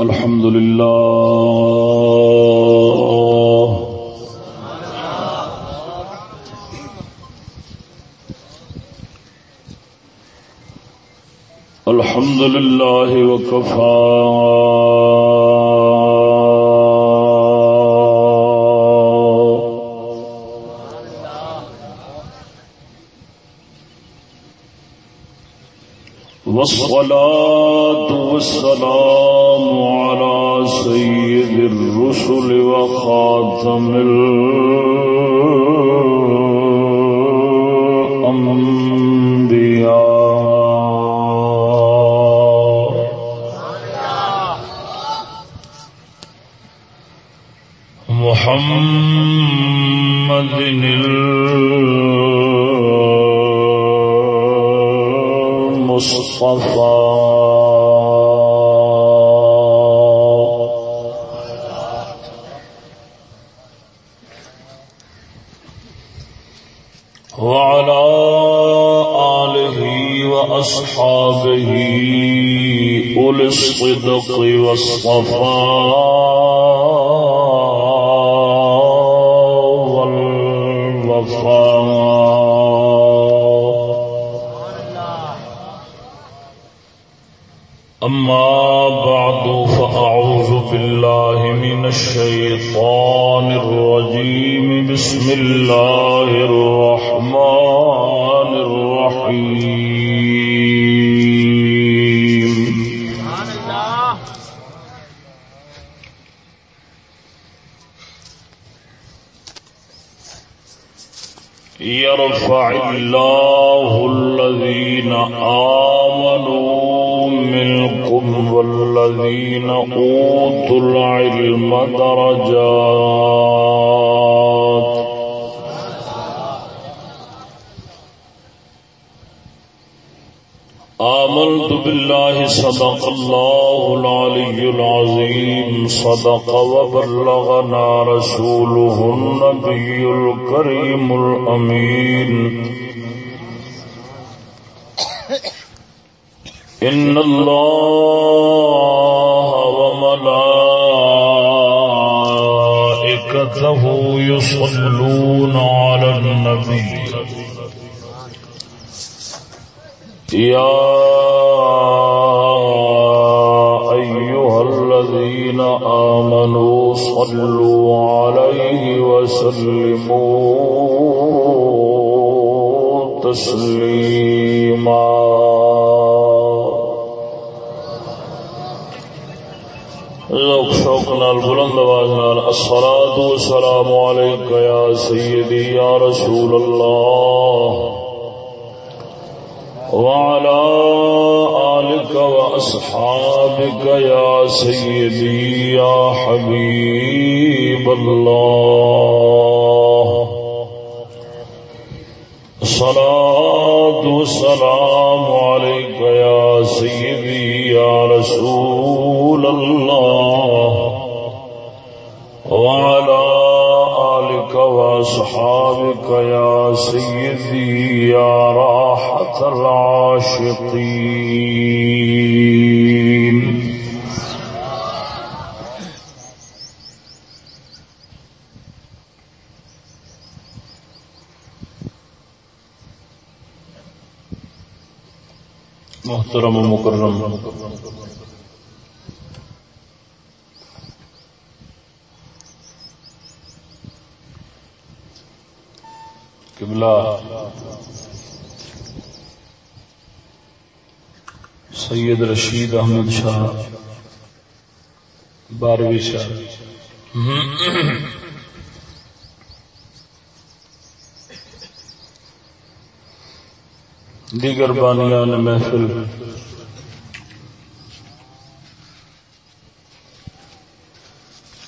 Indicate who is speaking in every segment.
Speaker 1: الحمد لله الحمد لله وكفى خاتم ال والصفاء العظيم صدق وبلغنا رسوله النبي الكريم الأمين. إن الله وملائكته يصلون على النبي. يا آمنوا صلوا عليه وسلموا تسليما ذوق، شوق نال، بلند آواز نال، الصلاة والسلام عليك يا سيدي يا رسول الله. وعلى وأصحابك يا سيدي يا حبيب الله. الصلاة والسلام عليك يا سيدي يا رسول الله. وعلى آلك وأصحابك يا سيدي يا راحة العاشقين. محترم و مکرم۔ قبلہ۔ سید رشید احمد شاہ بارہویں شاہ۔ دیگر بانیان محفل۔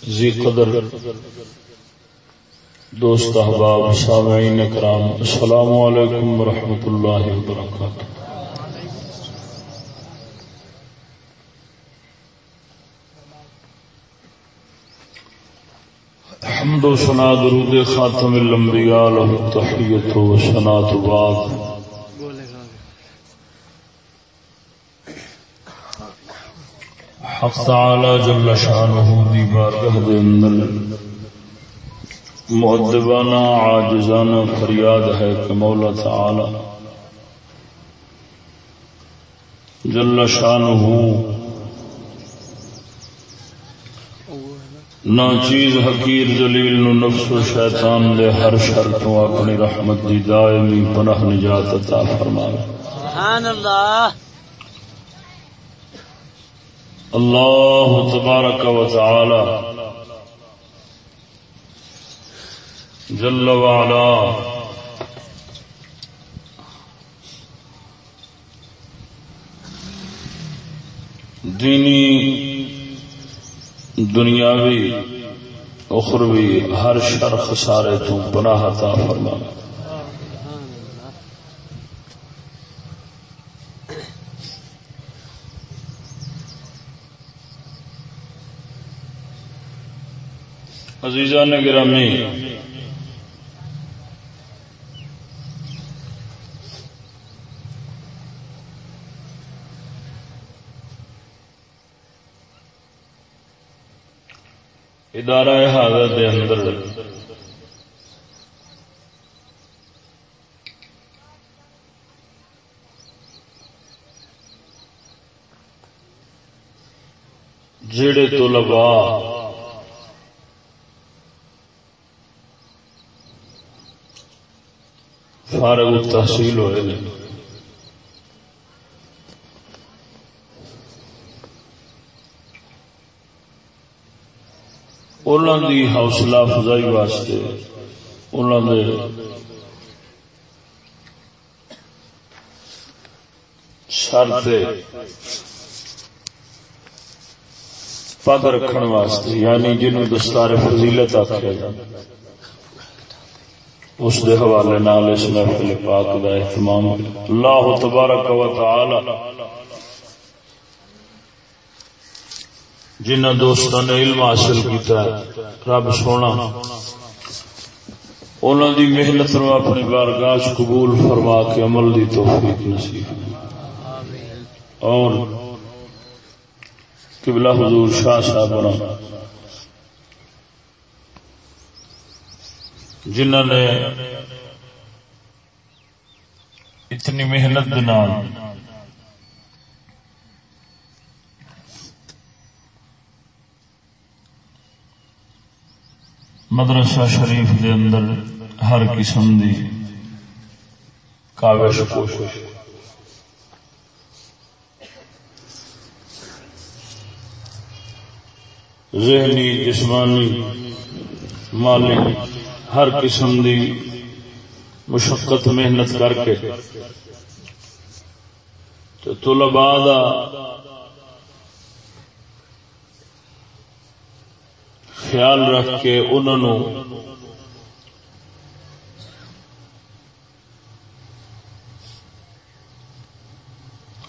Speaker 1: زی قدر۔ دوست احباب، سامعین کرام السلام علیکم ورحمۃ اللہ وبرکاتہ۔ حمد و سنا درود خاتم الانبیاء له تحیت و سنا تو بعد حق تعالی جل شانہ دی بارگاہ دے اندر۔ مؤدبانہ، عاجزانہ فریاد ہے کہ مولا تعالی جل شانہ نہ چیز حقیر جلیل نو نفس و شیطان دے ہر شرطوں اپنی رحمت دی دائمی پناہ نجات عطا فرمائے سبحان اللہ۔ اللہ تبارک و تعالی جل وعلا دینی، دنیاوی، اخروی، ہر شر خسارے تو پناہ عطا فرمانا۔ عزیزان گرامی ادارہ حاضر دے اندر جڑے طلباء فارغ تحصیل ہوئے انہوں دی حوصلہ افزائی واسطے انہوں نے شرط پگ رکھنے واسطے یعنی جنہوں دستار فضیلت آخر اس دے حوالے نال اس محفل پاک دا اہتمام۔ اللہ تبارک و تعالی جنہ دوستوں نے علم حاصل کیتا ہے، رب سونا انہوں دی محنت نو اپنی بارگاہ قبول فرما کے عمل دی توفیق نصیب۔ اور قبلہ حضور شاہ صاحب جنہ نے اتنی محنت مدرسہ شریف دے اندر ہر قسم دی کاوش کوشش ذہنی، جسمانی، مالی ہر قسم دی مشقت، محنت کر کے۔ طلباء دا خیال رکھ کے انہوں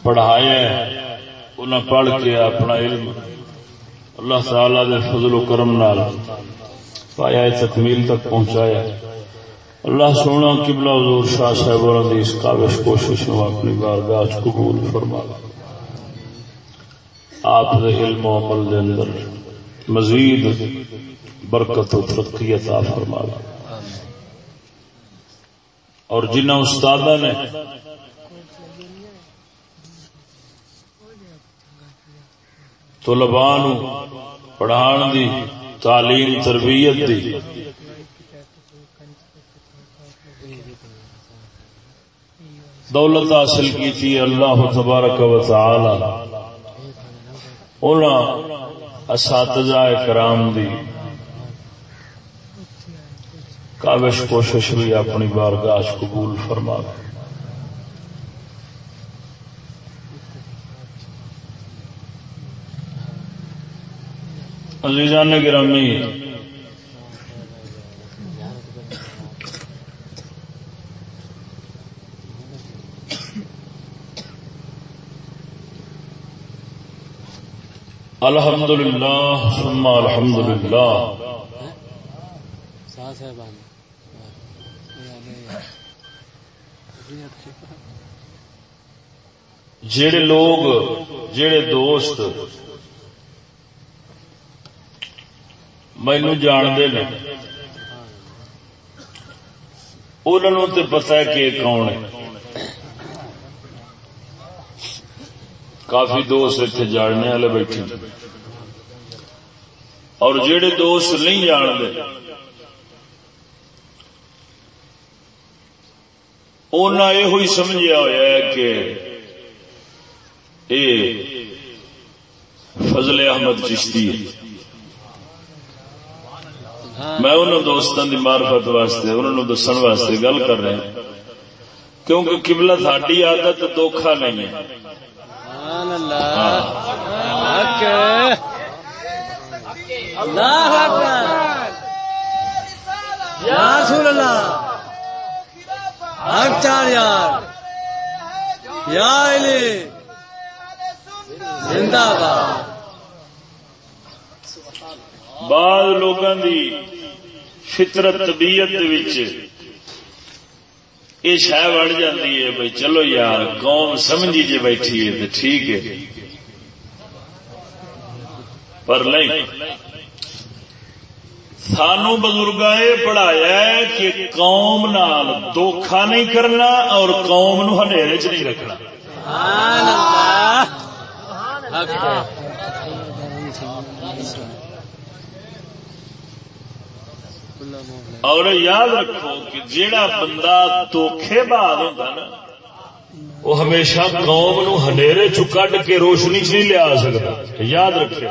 Speaker 1: پڑھایا انہیں پڑھ کے اپنا علم اللہ تعالی دے فضل و کرم نال پایا تکمیل تک پہنچایا۔ اللہ سونا قبلہ حضور شاہ صاحب اس کاوش کوشش نو اپنی بارگاہ قبول فرما۔ آپ دے علم و عمل دے اندر مزید برکت و ترقی عطا فرما۔ اور جنہ استاد نے طلباء پڑھان دی تعلیم تربیت دی۔ دولت حاصل کی تھی اللہ تبارک و تعالی۔ اساتذہ کرام دی کاوش کوشش بھی اپنی بارگاہ قبول فرما عزیزان گرامی الحمد للہ ثم الحمد للہ جڑے لوگ جڑے دوست مینو جانتے ہیں انہوں تو پتا ہے کہ کون ہے۔ کافی دوست اتنے جاننے والے بیٹھے۔ اور جڑے دوست نہیں جانتے انہیں یہ سمجھا ہوا ہے کہ اے فضل احمد چشتی ہے۔ میں انہوں دوستوں کی مارفت واسطے، انہوں دسن واسطے گل کر رہا ہوں کیونکہ قبلہ ساری عادت دھوکھا نہیں ہے۔
Speaker 2: زندہ باد
Speaker 1: بعض لوگوں کی فطرت طبیعت یہ شہ بڑھ جاتی ہے بھائی چلو یار قوم سمجھی جی بیٹھی ہے تو ٹھیک ہے۔ پر نہیں سانو بزرگ یہ پڑھایا ہے کہ قوم نال دھوکھا نہیں کرنا اور قوم نو ہنیرے چ نہیں رکھنا۔ اور یاد رکھو کہ جیڑا بندہ دھوکھے بعد ہوتا نا، وہ ہمیشہ قوم نو ہنیرے چ کڈ کے روشنی چ نہیں لیا سکتا یاد رکھے۔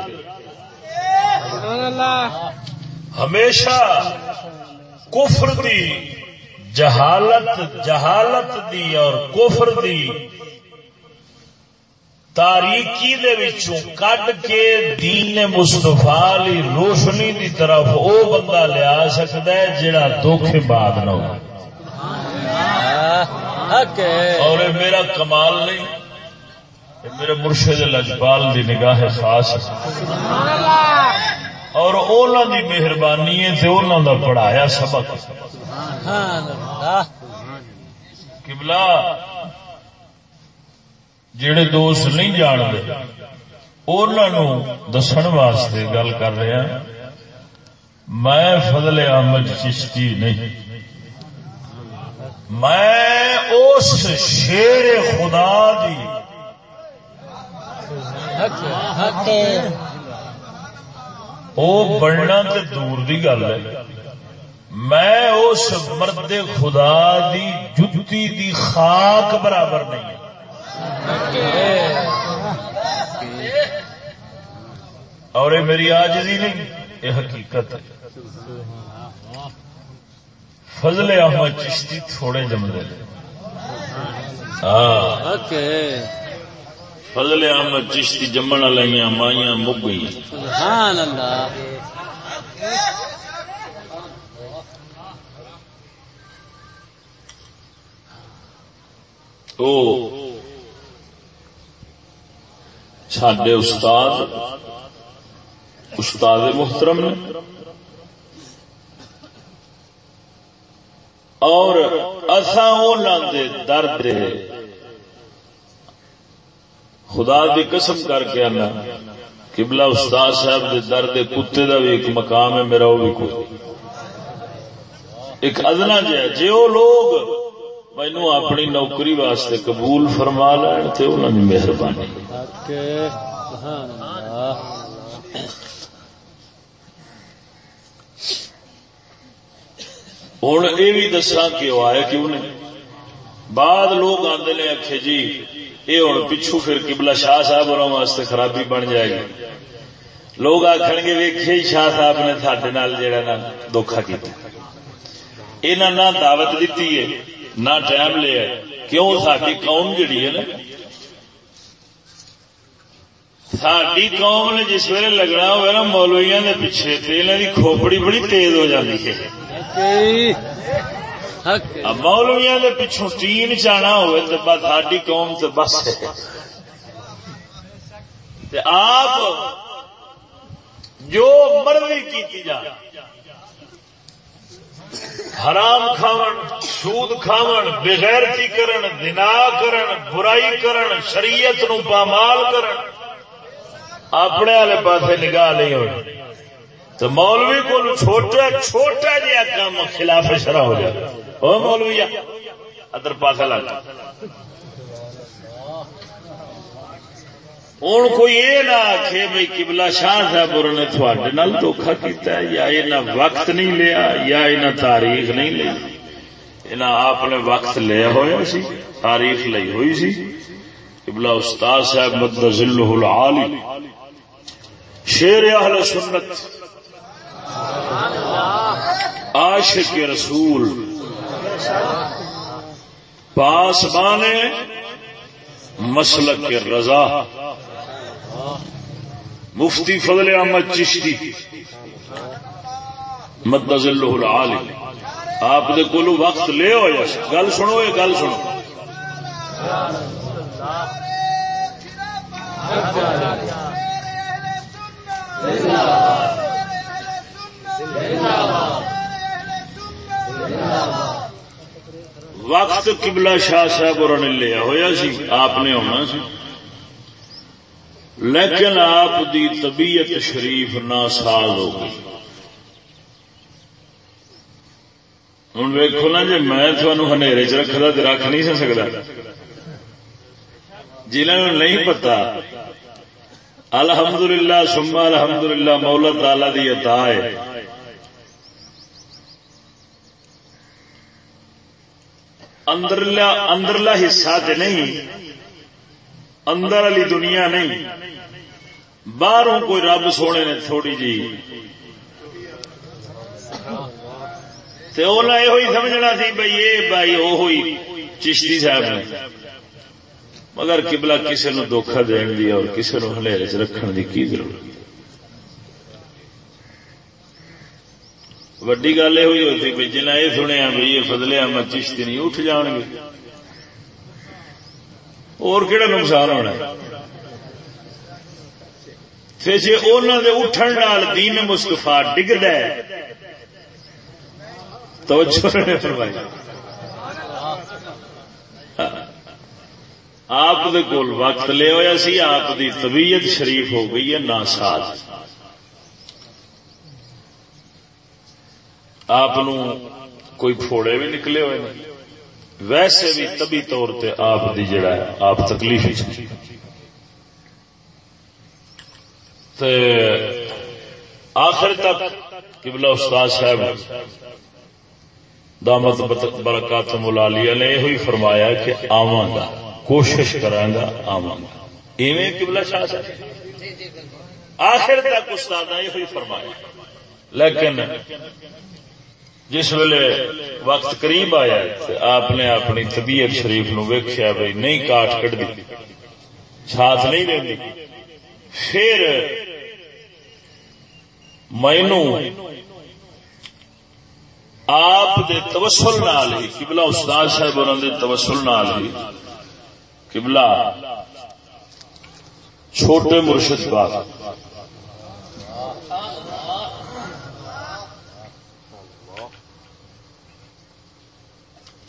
Speaker 1: ہمیشہ کفر دی جہالت جہالت دی اور کفر دی تاریکی دے وچوں کڈ کے دین مصطفیٰ لی روشنی دی طرف او بندہ لیا سکتا ہے جڑا دھوکھے بعد نہ ہو۔ اور میرا کمال نہیں میرے مرشد لجپال دی نگاہ خاص اور اونا دی مہربانی ہے تے اونا دا پڑھایا سبق۔ قبلہ جڑے دوست نہیں جانتے انہوں دسن واسطے گل کر رہا ہاں۔ میں فضل احمد چشتی نہیں۔ میں اس شیر خدا دی۔ وہ بننا تے دور دی گل ہے۔ میں اس مرد خدا دی جتی دی خاک برابر نہیں اور یہ میری آج نہیں یہ حقیقت۔ فضل احمد چشتی تھوڑے جمدے ہاں۔ فضل احمد چشتی جمن والی مائیاں مک گئی۔ او۔ سڈے استاد استاد محترم نے۔ اور درد خدا دی قسم کر کے آنا کبلا استاد صاحب دے درد کتے دا بھی ایک مقام ہے، میرا وہ بھی کوئی۔ ایک ادنا جہ جی وہ لوگ مینو اپنی نوکری واسطے قبول فرما لین تھے انہوں نے مہربانی۔ ہوں یہ بھی دسا کہ وہ آئے کیوں نہیں بعد لوگ آتے نے آخے جی یہ ہوں پچھو پھر کبلا شاہ صاحب اور واسطے خرابی بن جائے گی۔ لوگ آخر گے ویخے شاہ صاحب نے سڈے جہا نا دھوکھا کیا یہ نہ دعوت دیتی ہے۔ نہ ٹائم لیا کیوں؟ ساری قوم جڑی ہے نا۔ ساری قوم نے جس ویل لگنا ہوا نا مولویا کے پیچھے انہوں کی کھوپڑی بڑی تیز ہو جاتی ہے۔ مولویا کے پچھوں ٹین چانا ہوئے تو بس ساری قوم تو بس آپ جو مرضی کی جا حرام کھاون، سود کھاون بغیرتی کرن دنا کرن، برائی کرن، شریعت نو پامال کرن، اپنے والے پاسے نگاہ نہیں ہونی۔ تو مولوی کو چھوٹا چھوٹا جہا کام خلاف شرح ہو جائے وہ مولوی ادھر پاسا لگ ہوں کوئی یہ نہ آخ بھائی کبلا شاہ صاحب اور نے تھوڑے دھوکھا کیتا ہے، یا یہ وقت نہیں لیا، یا یہ تاریخ نہیں لی یہ آپ نے وقت لیا ہوا سی، تاریخ لی ہوئی سی۔ کبلا استاد صاحب مد العالی شیر اہل سنت، عاشق رسول، پاس بانے مسلک رضا۔ مفتی فضل احمد چشتی مدز اللہ العالی۔ آپ دے کولو وقت لے ہو یا گل سنو، یہ گل سنو۔ وقت قبلہ شاہ صاحب اور لیا ہوا سی، آپ نے ہونا سی۔ لیکن آپ دی طبیعت شریف ناساز ہو گئی۔ ہوں ویکو نا جی میں تھوڑے چ رکھتا تو رکھ نہیں سکتا جنہوں نہیں پتا الحمدللہ سما الحمدللہ، مولا تعالی دی عطا ہے۔ اندرلا اندرلا حصہ تے نہیں اندر والی دنیا نہیں۔ باہروں کوئی رب سونے نے تھوڑی جی۔ یہ سمجھنا سی بھائی یہ بھائی وہ ہوئی چشتی صاحب نے۔ مگر کبلا کسی نو دھوکھا دین دی اور کسی نو ہلے چ رکھن دی کی ضرورت۔ وڈی گل یہ ہوئی ہوتی بھائی جنہیں یہ سنیا بھائی یہ فضلیا میں چشتی نہیں، اٹھ جان گے۔ اور کہڑا نقصان ہونا پھر جی انہوں نے اٹھن نال دین مستفا ڈگد تو آپ کول وقت لے ہوا سی، آپ دی طبیعت شریف ہو گئی ہے ناساز آپ کوئی پھوڑے بھی نکلے ہوئے ہیں ویسے بھی طبی طور پہ آپ دی جڑا ہے، آپ تکلیف آخر تک قبلہ استاد صاحب دامت برکات ملالیہ نے یہ فرمایا کہ آواں گا، کوشش کرا گا، آواں گا۔ ایویں قبلہ شاہ صاحب۔ آخر تک استاد نے یہ فرمایا۔ لیکن جس ویلے وقت قریب آیا آپ نے اپنی طبیعت شریف نو ویکیا بھائی نہیں کاٹ کٹ دی ساتھ نہیں دینی پھر مینو آپ دے توسل نال ہی کبلا استاد صاحب انہوں اور توسل نال ہی کبلا چھوٹے مرشد باغ۔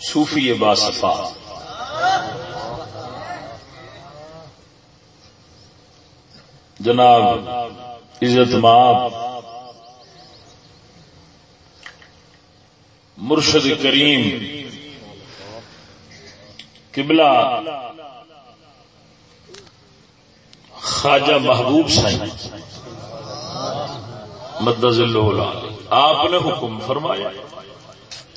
Speaker 1: صوفی باصفا جناب، عزت ماب مرشد کریم، قبلہ خواجہ محبوب سائی مدز اللہ آپ نے حکم فرمایا۔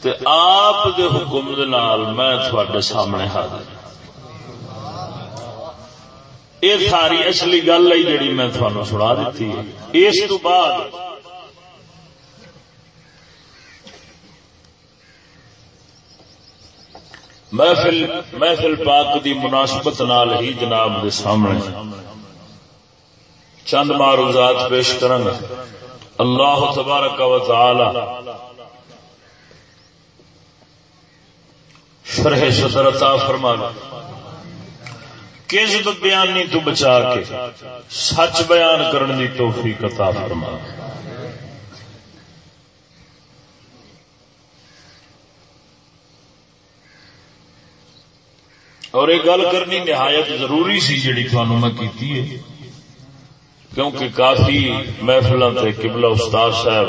Speaker 1: تے آپ دے حکم دے نال میں تھوڑے سامنے حاضر ہاں۔ یہ ساری اصلی گل ہے جڑی میں تھانوں سنا دیتی ہے۔ اس تو بعد محفل محفل پاک دی مناسبت نال ہی جناب دے سامنے چند معروضات پیش کرنگا اللہ تبارک و تعالی شرح صدر عطا فرمانا۔ کذب بیان نہیں تو بچا کے سچ بیان کرنے دی توفیق عطا فرما اور ایک گل کرنی نہایت ضروری سی جڑی تھانوں میں کیتی ہے۔ کیونکہ کافی محفل سے قبلہ استاد صاحب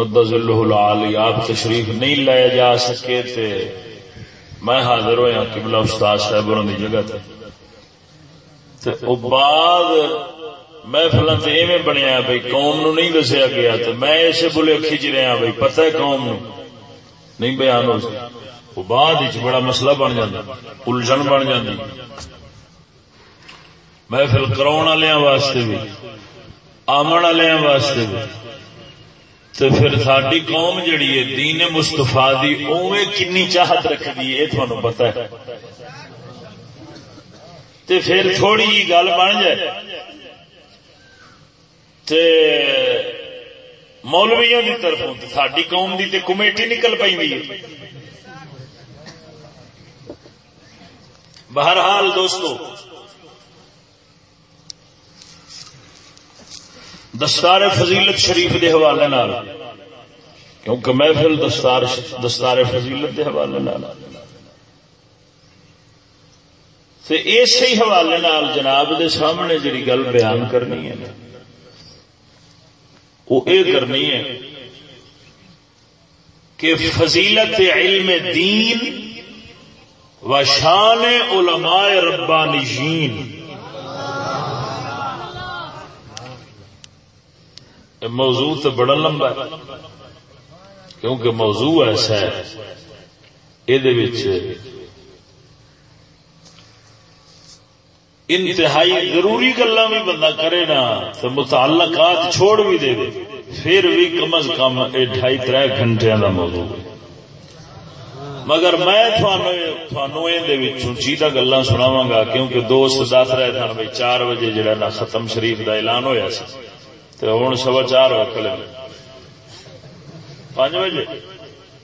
Speaker 1: مدض العالی آپ تشریف نہیں لائے جا سکے تھے۔ میں حاضر ہوا قبلہ استاد صاحب کی جگہ تے۔ او بعد محفل سے ایویں بنیا بھائی قوم نو نہیں دسیا گیا تو میں اسے بولے کھچ رہا ہاں بھائی پتہ ہے قوم نو؟ نہیں بیان ہو سکتا۔ وہ بعد بڑا مسئلہ بن جاتا الجھن بن جاتی محفل کرا واسطے بھی، آمن والے واسطے بھی۔ تو پھر ساری قوم جڑی ہے، دین مستفا دی اوے کنی چاہت رکھتی ہے تھانوں پتا ہے۔ تے پھر تھوڑی جی گل بن جائے۔ تے مولویا کی طرف ساری قوم کی کمیٹی نکل پی بہرحال دوستو دستار فضیلت شریف دے حوالے نال. کیونکہ محفل دستار دستار فضیلت دے حوالے نال. تے اسی حوالے نال جناب دے سامنے جڑی گل بیان کرنی ہے وہ یہ کرنی ہے کہ فضیلت علم دین و شان علماء ربانیین موضوع تو بڑا لمبا ہے، کیونکہ موضوع ایسا ہے یہ انتہائی ضروری گلا بھی بندہ کرے نا، تو متعلقات چھوڑ بھی دے پھر بھی کم از کم یہ ڈھائی تر گھنٹے کا موضوع۔ ہے مگر میں چیتا گلا سناوا گا، کیونکہ دوست دس رہے سن بھائی چار بجے جڑا نا ختم شریف کا اعلان ہوا سی۔ تو ہوں سوا چار وقت پانچ بجے؟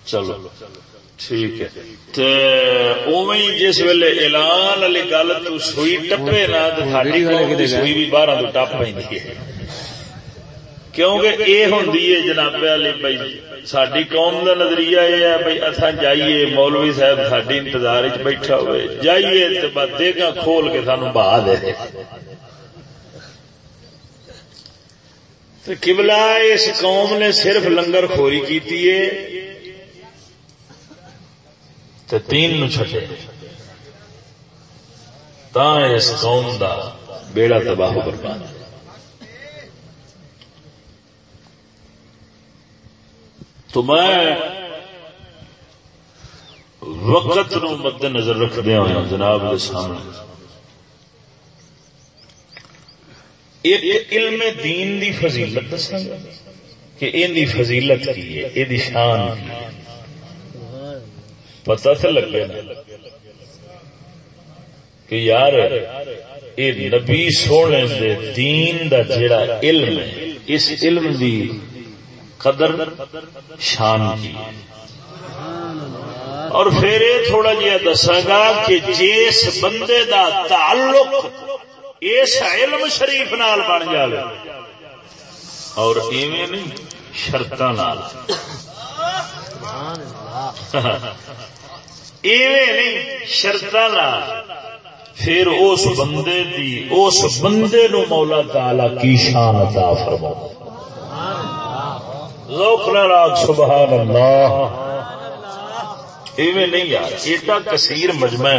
Speaker 1: چلو۔ ٹھیک ہے۔ جس ویلے اعلان والی گل تو سوئی ٹپے نا سوئی بھی بارہ تو ٹپ کیونکہ جناب علی بھائی ساری قوم کا نظریہ یہ ہے بھائی اصا جائیے مولوی صاحب ساری انتظار بیٹھا ہوئے۔ جائیے کھول کے سانو بہا دے۔ کبلا اس قوم نے صرف لنگر خوری کی تین نو چھٹے تا اس قوم دا بیڑا تباہ برباد۔ تو میں وقت نو مد نظر رکھ دیا ہوا جناب کے سامنے۔ ایک علم دین دی فضیلت دساں کہ ان دی فضیلت کی ہے یہ دی شان کی ہے۔ پتہ تو لگے نا کہ یار، اے نبی سونے دے دین دا جڑا علم ہے، اس علم دی قدر شان کی اور پھر یہ تھوڑا جہا دساگا کہ جس بندے دا تعلق اس علم شریف نال بن جائے اور ایویں نہیں شرط ایویں نہیں شرط پھر اس بندے دی، اس بندے نو مولا تعالی کی شان عطا فرما۔ لوک راگ سبحان اللہ ایویں نہیں یار ایٹا کثیر مجمع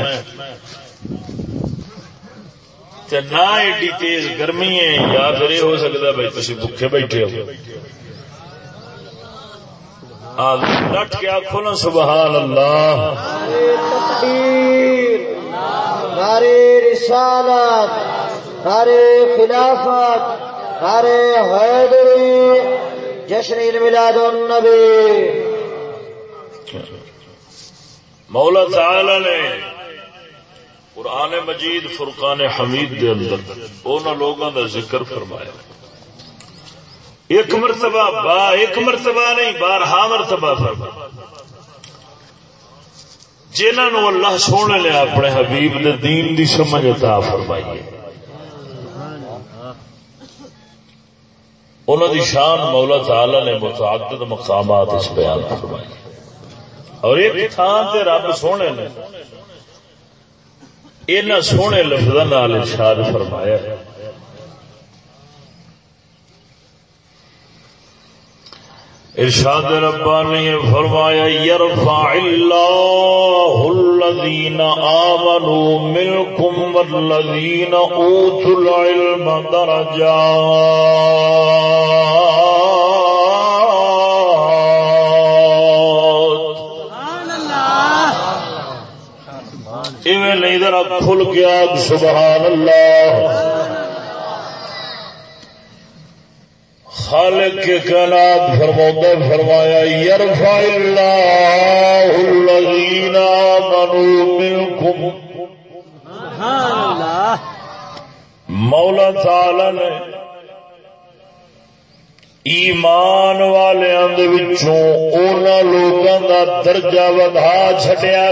Speaker 1: نہ ایڈی تیز گرمی ہے یا پھر یہ ہو سکتا بھائی تھی بکھے بیٹھے ہو۔ ڈٹ کے آخو نا سبحان اللہ۔
Speaker 2: رسالت خلافت حیدری جشن میلاد النبی۔
Speaker 1: مولا تعالی نے قرآن مجید فرقان حمید دے اندر ان لوگوں کا ذکر فرمایا۔ ایک مرتبہ با، ایک مرتبہ نہیں بارہا مرتبہ فرمایا۔ جنہوں اللہ سونے نے اپنے حبیب نے دین دی سمجھ عطا فرمائی انہوں دی شان مولا تعالی نے متعدد مقامات اس بیان فرمائی۔ اور ایک تھان تے رب سونے نے ان سونے لفظ ارشاد فرمایا ارشاد ربانی فرمایا، یرفع اللہ الذین آمنوا منکم والذین اوتوا العلم درجات۔ نہیں ذرا کھل گیا سبحان اللہ خالق کے کائنات فرماتا فرمایا یرفع اللہ الذین آمنوا منکم۔ مولا تعالی نے ایمان والوں لوگوں کا درجہ ودھا چڈیا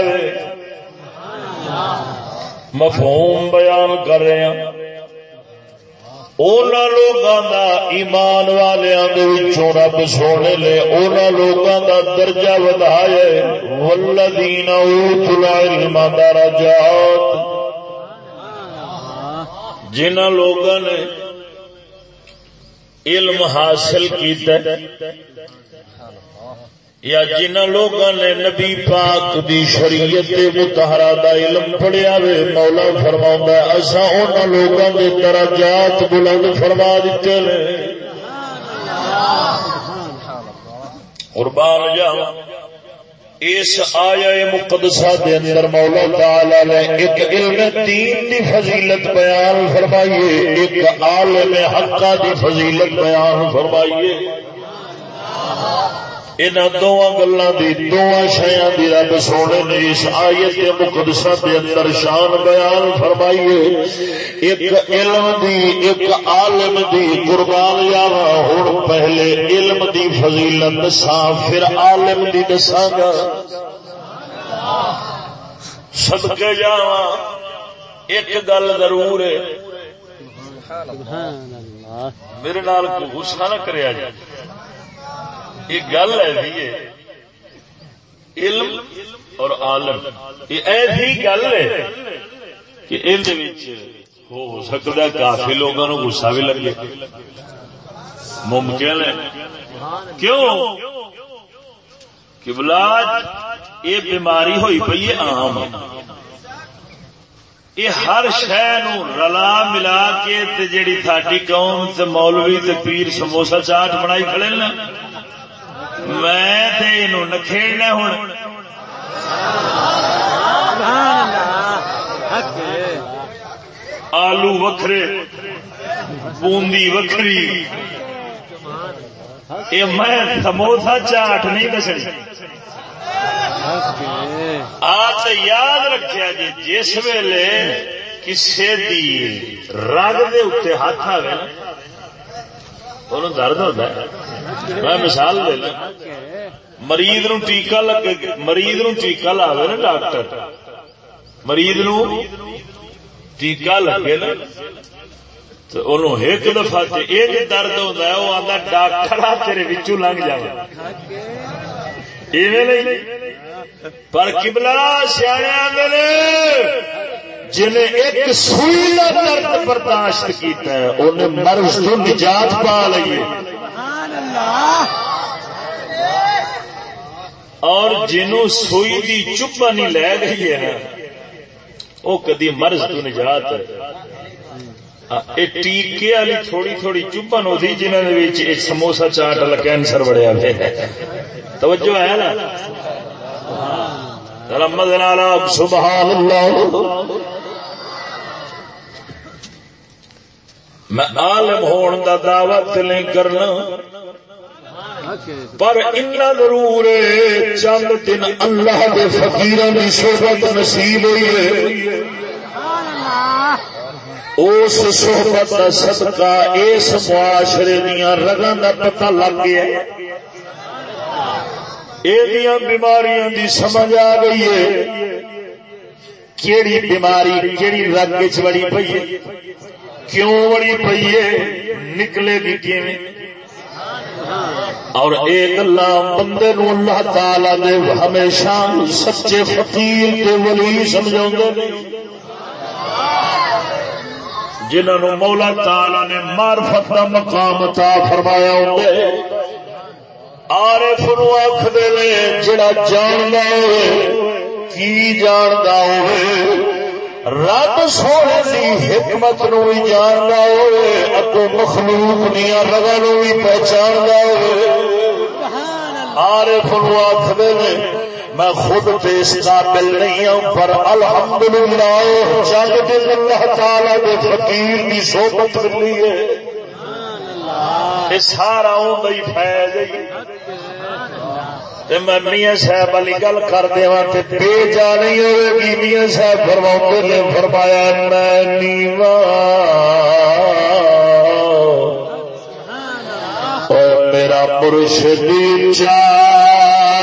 Speaker 1: مفہوم بیان کر رہے ہیں۔ لوگوں کا ایمان والوں رب سونے نے انہوں لوگوں کا درجہ ودایا ولدین علم درجات۔ جنہ لوگوں نے علم حاصل کیتا یا جنہ لوگوں نے نبی پاک دی شریعت متحرا دا علم پڑھیا وے، مولا فرما اصا ان لوگوں کے درجات بلند فرما دیتے نے۔ قربان جاؤ۔ اس آیا مقدسہ دے اندر مولا تعالی نے ایک علم دین دی فضیلت بیان فرمائیے ایک عالم حقا دی فضیلت بیان فرمائیے ان دونوں گلوں کی دونوں شیا کی رب سونے نے اس آیت مقدسہ کے اندر شان بیان فرمائیے ایک علم دی ایک عالم دی قربان جاوا ہوں پہلے علم دی فضیلت دسا پھر عالم دی دسا گا سب کے ایک گل ضرور ہے میرے نال غصہ نہ کریا جائے یہ گل ایسی ہے جی علم اور عالم۔ یہ ایسی گل ہے کہ ہو سکتا ہے کافی لوگوں کو گسا بھی لگے۔ ممکن ہے۔ کیوں؟ کہ بلاج یہ بیماری ہوئی پی ہے عام۔ یہ ہر شہ رلا ملا کے جیڑی تھاڈی قوم تے مولوی تے پیر سموسا چاٹ بنائی کھڑے نا میں نکھےڑنا ہوں۔ آلو وکھرے، بوندی وکھری۔ یہ میں سموسا چاٹ نہیں دسنی۔ آج یاد رکھا جی جس ویلے کسی رگ دے اتنے ہاتھ آئے درد ہوتا ہے میں مثال دے مریض نو ٹیکا لگے مریض نو ٹیکا لا دے نا ڈاکٹر مریض نو ٹیکا لگے نا تو ایک دفعہ ایک درد ہوتا ہے وہ آتا ڈاکٹر تیرے بچوں لنگ جائے پر کبلا سیا جنہیں ایک سوئی کا درد برداشت کیتا ہے، انہیں مرض تو نجات پا لیے اور جنوں سوئی دی چپا نہیں لے گئی ہے، وہ کدی مرض تو نجات ہے۔ ٹیکے والی تھوڑی تھوڑی چپن ہوتی جنہوں نے سموسا چاٹ والا کینسر بڑے توجہ ہے نا؟ رمد سبحان اللہ۔ میں عالم ہون دا دعوت نہیں کرنا۔ پر اتنا ضرور ہے، چند دن اللہ کے فقیر کی صحبت نصیب ہوئی ہے۔ اس صحبت کا صدقہ، اس معاشرے دیا رگا کا پتہ لگ گیا۔ یہ بیماریاں دی سمجھ آ گئی ہے۔ کیڑی بیماری، کیڑی رگ چڑی پی ہے۔ کیوں بڑی پی ہے؟ نکلے گی کیویں؟ اور ایک اللہ، بندے نو اللہ تعالی دے ہمیشہ سچے فقیر تے ولی سمجھاؤں جنہوں مولا تالا نے مارفت کا مقام تا فرمایا ہوتے آرے فرو آخ دے جڑا جاندا ہوئے، کی جاندا ہوئے؟ رب سونے کی حکمت نو بھی جاندا ہوئے اگو مخلوق دیا رگا نو بھی پہچاندا ہوئے۔ آرے فرو آخ دے میں خود تے اس قابل نہیں ہوں پر الحمدللہ جگ دل اللہ تعالی دے فقیر دی صحبت ملی ہے۔ سارا اون دی فیض ہے۔ میں میاں صاحب والی گل کر دیا ہاں تے بے جا نہیں ہوئے گی میاں صاحب فرما نے فرمایا، میں نیوا میرا مرشد چار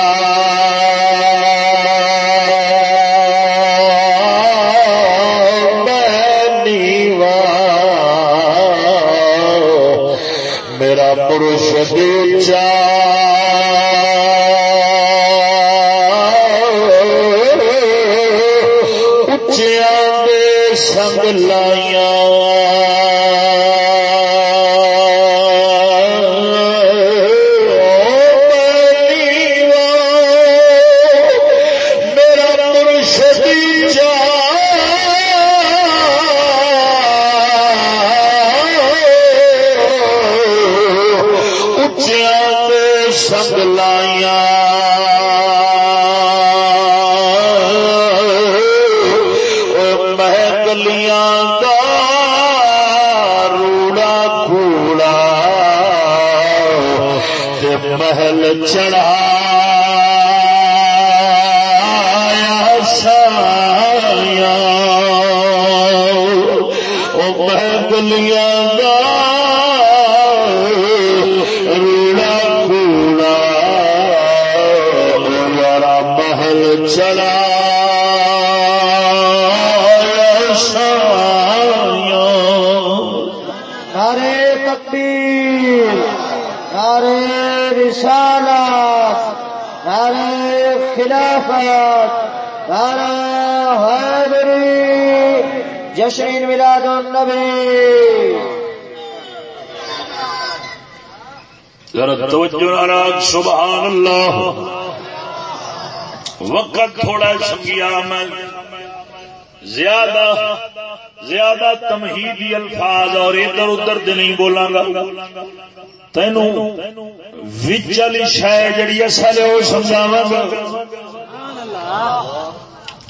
Speaker 1: سبحان اللہ وقت تھوڑا سنگیا میں۔ زیادہ زیادہ تمہیدی الفاظ اور ادھر ادھر دے نہیں بولاں گا۔ تینوں وچ والی شے جڑی اصل ہے، وہ سمجھاواں گا۔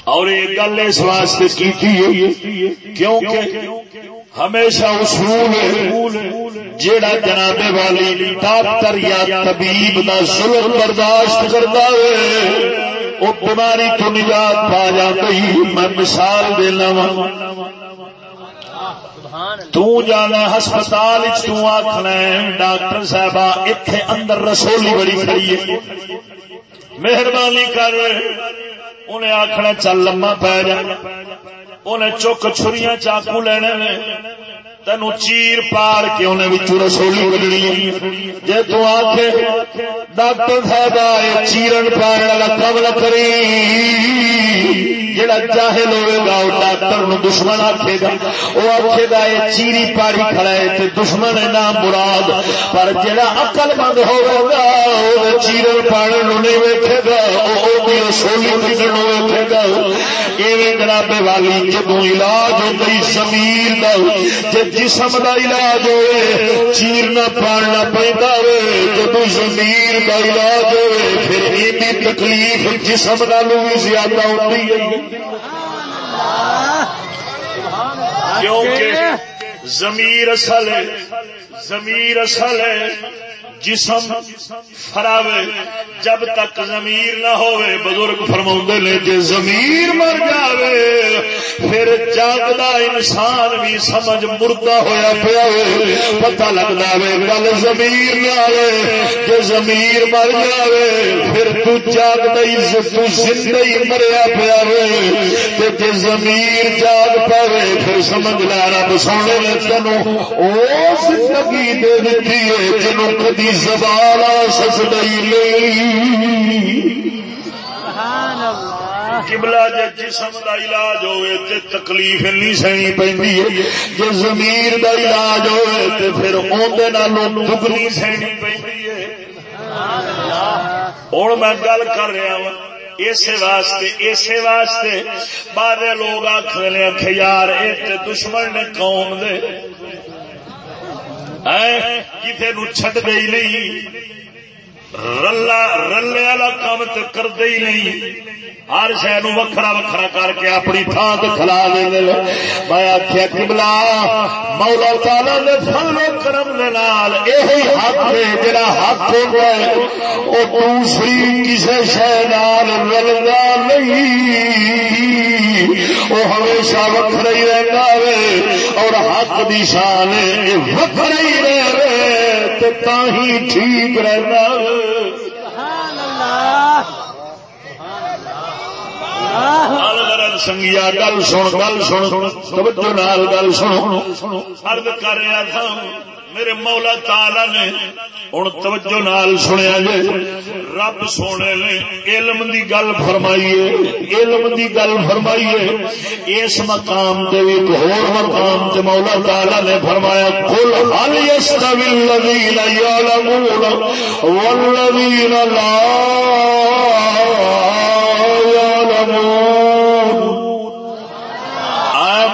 Speaker 1: اور یہ گل اس واسطے کی کیونکہ ہمیشہ اصول جیڑا جناب والی ڈاکٹر یا طبیب کا ظلم برداشت کرتا ہے وہ بیماری تو نجات پا جاتی میں مثال دینا وا۔ تانا ہسپتال آخنا ڈاکٹر صاحب اتنے اندر رسولی بڑی کھڑی ہے۔ مہربانی کر، انہیں آخنا چل لما پی جا۔ انہیں چک چھری چاقو لینے تینو چیر پار کے انہیں رسولی کڈنی جی تک ڈاکٹر صاحب آئے چیرن پار والا کم نہ کری جڑا چاہے ہوئے گا وہ ڈاکٹر نو دشمن آکھے گا۔ وہ آکھے گا یہ چیری پاری کھڑا ہے، تے دشمن ہے نام مراد۔ پر جڑا عقل مند ہوئے گا وہ چیرن پاڑے نو نہیں ویکھے گا وہ بھی رسولی کڈن ویکھے گا۔ ایویں جناب والی جدوں علاج ہوندی ضمیر دا تے جسم دا علاج ہوئے چیرنا پاڑنا پیندا ہوئے جدوں ضمیر دا علاج ہوئے، پھر یہ تکلیف جسم نالوں بھی زیادہ ہوتی ہے۔ کیونکہ ضمیر اصل ہے ضمیر اصل ہے۔ جسم فراوے جب تک زمیر نہ ہوئے، بزرگ فرما نے کہ زمیر مر جاوے، پھر جاگدا انسان بھی سمجھ مردہ ہویا پیا پتہ لگتا ہے گل زمیر نہ آئے کہ زمیر مر جاوے، پھر تو جاگدا ہی تو زندہ ہی مریا پیا کہ جے زمیر جاگ پاوے، پھر سمجھ لا رب سونے نے تینوں اس زندگی دے دیتی ہے، جنوں کدی زبان سس کبلا جے جسم دا علاج ہوئے تے تکلیف نہیں سہنی پی جے زمیر دا علاج ہوئے تے پھر اندر نالوں دگنی سہنی پی ہوں میں گل کر رہا ہوں اسی واسطے اسی واسطے۔ بعد لوگ آخر آخ یار ایک دشمن نے قوم دے۔ کسی نو چڈ دے نہیں۔ رلا رلے والا کام تو کرتے ہی نہیں۔ ہر شہر وکھرا وکھرا کر کے اپنی تھان سے کھلا دیں میں آخیا کبلا مولا تالا نے فل کرم یہ حق ہے جڑا حق ہوگا وہ دوسری کسی شہر رلنا نہیں۔ وہ ہمیشہ وکر ہی رہتا ہے اور حق دی شان وکر ہی رہے تے ہی ٹھیک رہنا۔ سنگیا، گل سن گل سن، توجہ نال گل سنو ارد کر رہا تھا۔ میرے مولا تالا نے ہوں توجہ نال سنیا جی رب سونے نے علم دی گل فرمائیے علم دی گل فرمائیے اس مقام تے ایک ہور مقام تے مولا تالا نے فرمایا کل حل یستوی الذین یعلمون والذین لا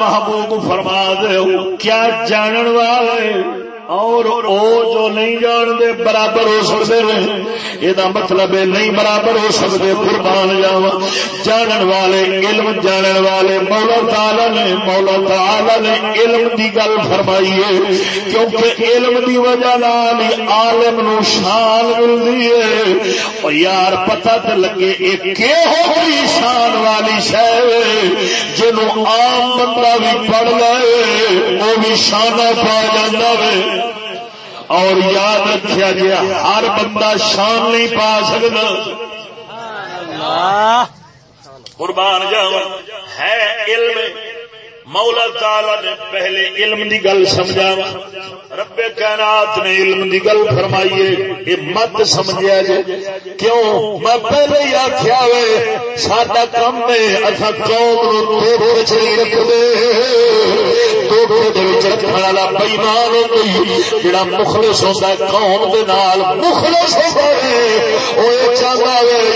Speaker 1: محبوب فرما دے کیا جانن والے؟ اور او جو نہیں جانتے، برابر ہو سکتے ہیں۔ یہ مطلب ہے نہیں برابر ہو سکتے، قربان جاوا جانن والے، علم جانن والے، مولا تعالی نے، مولا تعالی نے علم دی گل فرمائی ہے۔ کیونکہ علم دی وجہ نال عالم نو شان ملتی ہے۔ اور یار، پتہ تے لگے اے ایک کوئی شان والی شے جنوں عام بندہ بھی پڑھ لے، وہ بھی شانہ پا جاتا ہے اور یاد رکھا جی ہر بندہ شان نہیں پا سکتا۔ قربان جاؤ۔ ہے علم۔ مولا تعالی نے پہلے علم دی گل سمجھا رب کائنات نے علم دی گل فرمائیے یہ مت سمجھا جے۔ کیوں؟ میں پہلے ہی آخیا وے، ساڈا کم ہے۔ اصا قوم نو رکھتے رکھنے والا بئیمان جڑا مخلص ہوتا ہے قوم دے نال، مخلص ہے۔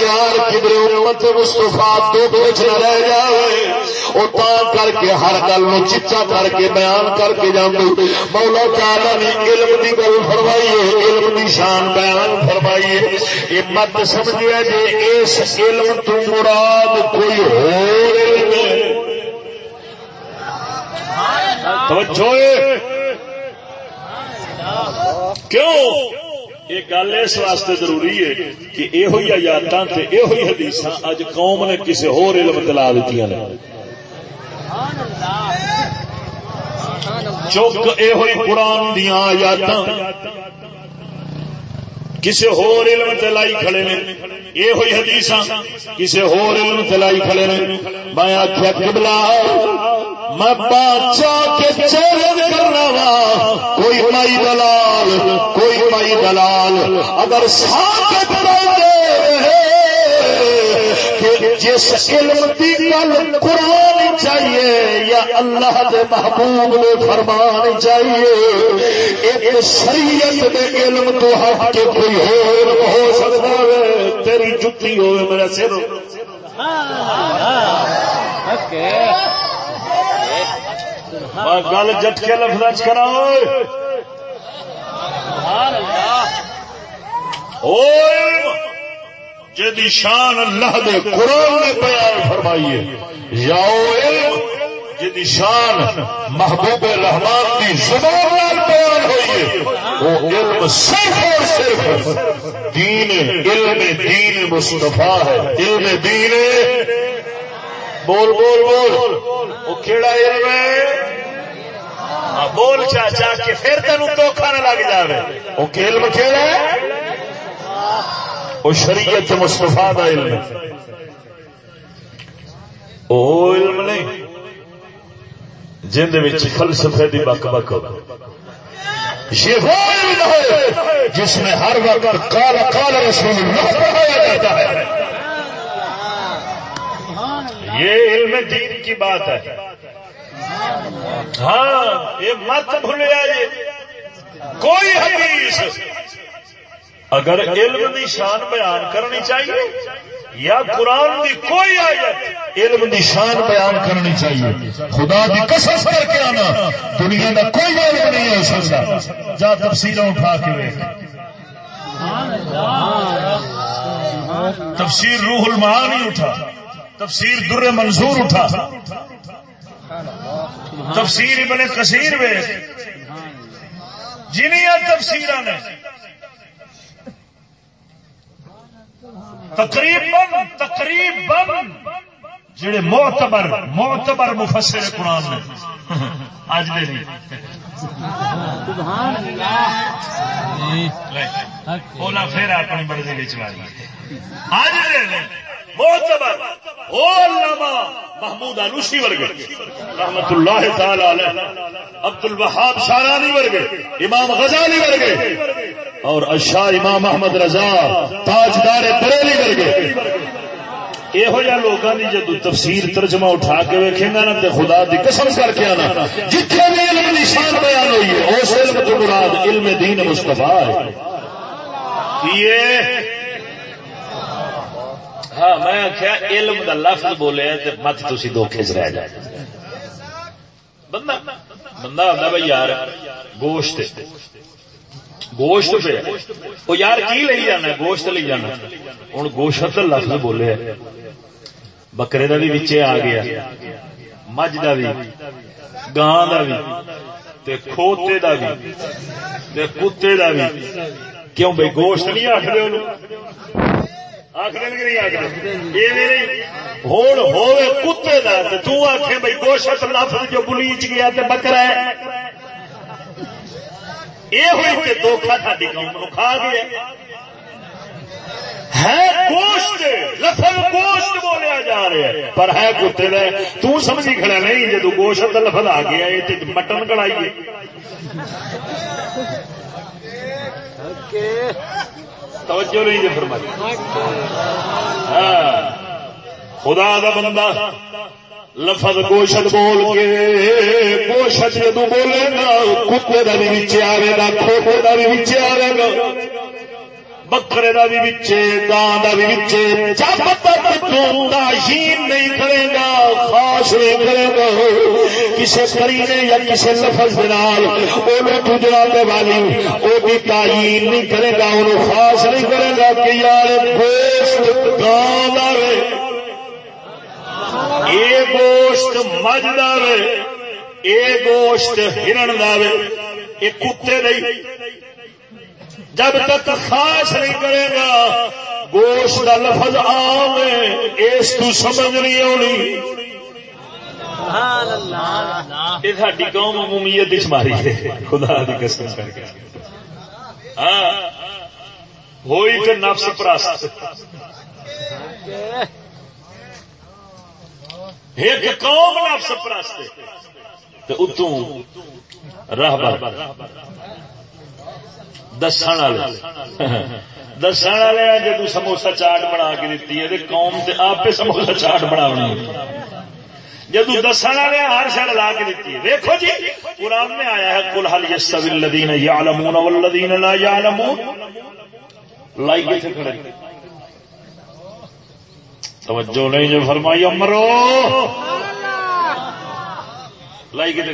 Speaker 1: یار کدھر امت مستفا تو کچھ نہ رہ جائے وہ کر کے ہر گل نو چچا کر کے بیان کر کے جانے مولا تعالی نے علم دی گل فرمائیے علم دی شان بیان فرمائیے یہ مت سمجھے جی اس علم تو مراد کوئی ہو کیوں؟ یہ گل اس واسطے ضروری ہے کہ یہ آیات یہ حدیث اج قوم نے کسی ہور علم دلا دیتی چک یہ ہوئی قرآن دیا آیات کسی ہور علم تلائی کھڑے نے۔ یہ ہوئی حدیث کسی ہور علم تلائی کھڑے نے۔ میں آخیا کبلا میں بادشاہ کے چیلنج کرنا وا۔ کوئی مائی دلال، کوئی مائی دلال۔ اگر ساتھ جس علم کی گل قرآن چاہیے یا اللہ کے محبوب نے فرمان چاہیے، ایک شریعت کے علم تو ہٹ کے کوئی ہو ہو سکتا ہے۔ تیری جتی ہو میرا سر۔ گل جٹ کے لفظ کرا جدی شان اللہ دے قرآن نے بیان فرمائیے۔ یا جدی شان محبوب رحمان کی زبان بیان ہوئی وہ علم صرف اور صرف دین علم دین مصطفیٰ ہے۔ علم دین بول بول بول۔ وہ کیڑا علم ہے؟ بول چاچا، کہ پھر تین دھوکھا نہ لگ جائے وہ علم کہڑا ہے؟ وہ شریعت مستفا کا علم وہ علم نہیں، جن فلسفے کی بک بک ہو۔ جس میں ہر وقت کالا کالا رسول اللہ پڑھایا جاتا ہے۔ یہ علم دین کی بات ہے۔ ہاں یہ مت بھولیا یہ کوئی حدیث اگر علم دی شان بیان کرنی چاہیے یا قرآن دی کوئی آیت علم دی شان بیان کرنی چاہیے، خدا دی قسم کر کے آنا، دنیا کا کوئی علم نہیں ہو سکتا۔ جا تفصیل اٹھا کے تفسیر روح المعانی نہیں اٹھا، تفسیر در منظور اٹھا۔ تفسیر ابن کثیر میں جنیا تفسیر نے تقریباً تقریباً جڑے معتبر معتبر مفسر قرآن نے اج دے نہیں۔ بولا پھر اپنی مرضی چلا اج دے معتبر او علامہ محمود آلوسی ورگے، رحمت اللہ تعالی علیہ عبد الوہاب شارانی ورگے، امام غزالی ورگے، اور اشاہ امام احمد رضا، تاجدار بریلی ورگے۔ یہو جہ لوگوں کی جدو تفسیر ترجمہ اٹھا کے ویکھے گا نا تو خدا دی قسم کر کے آنا۔ جتنے بھی علم نشان بیان ہوئی ہے اس علم تو مراد علم دین مستفا ہے۔ ہاں میں آخیا علم دا لفظ بولے مت تھی دھوکھے چ رہ جائے بندہ بندہ آتا بھائی یار، گوشت گوشت پہ وہ یار، کی لے جانا گوشت لے جانا ہوں گوشت لفظ بولے بکرے کا بھی بچے آ گیا۔ مجھ کا بھی گان کا بھی کھوتے کا بھی کتے کا بھی۔ کیوں بھائی گوشت نہیں آخر ہوں کتے کا تو گوشت لفظ جو بلیچ گیا بکرا ہے۔ یہ ہوئی دھوکھا ساری قوم کھا گیا۔ ہے گوشت، لفظ گوشت بولیا جا رہا ہے۔ پر ہے کتے کا تو سمجھی کھڑا نہیں جدو گوشت لفظ آ گیا مٹن کڑائی توجہ نہیں جی فرمائی۔ ہاں۔ خدا دا بندہ لفظ گوشت بول کے گوشت جدو بولے گا، کتے کا بھی بچے آئے گا کھوٹے کا بھی بچے آئے گا۔ بکرے کا بھی بچے گان کا بھی بچے جب تک تہین نہیں کرے گا خاص نہیں کرے گا کسی کرینے یا کسی لفظ والی وہ بھی تعین نہیں کرے گا انہوں خاص نہیں کرے گا کہ یار گوشت گان کا اے گوشت مجھ دے اے گوشت ہرن دے یہ کتے نہیں جب تک خاص نہیں کرے گا، گوشت کا لفظ آم اس تو سمجھ نہیں آنی۔ یہ ساری قوم عمومیت ماری ہے۔ خدا کی قسم کر کے۔ ہاں۔ ہوئی تو نفس پرست۔ ایک قوم نفس پرست اتوں راہ دسن والے دسن والے جدو سموسا چاٹ بنا کے دیتی ہے قوم سے آپ سموسا چاٹ بنا جدو دسن والے ہر لا کے دیتی ہے دیکھو جی قرآن میں آیا ہے کل حل لا لائی کھڑے توجہ نہیں جو فرمائی امرو لائی کتنے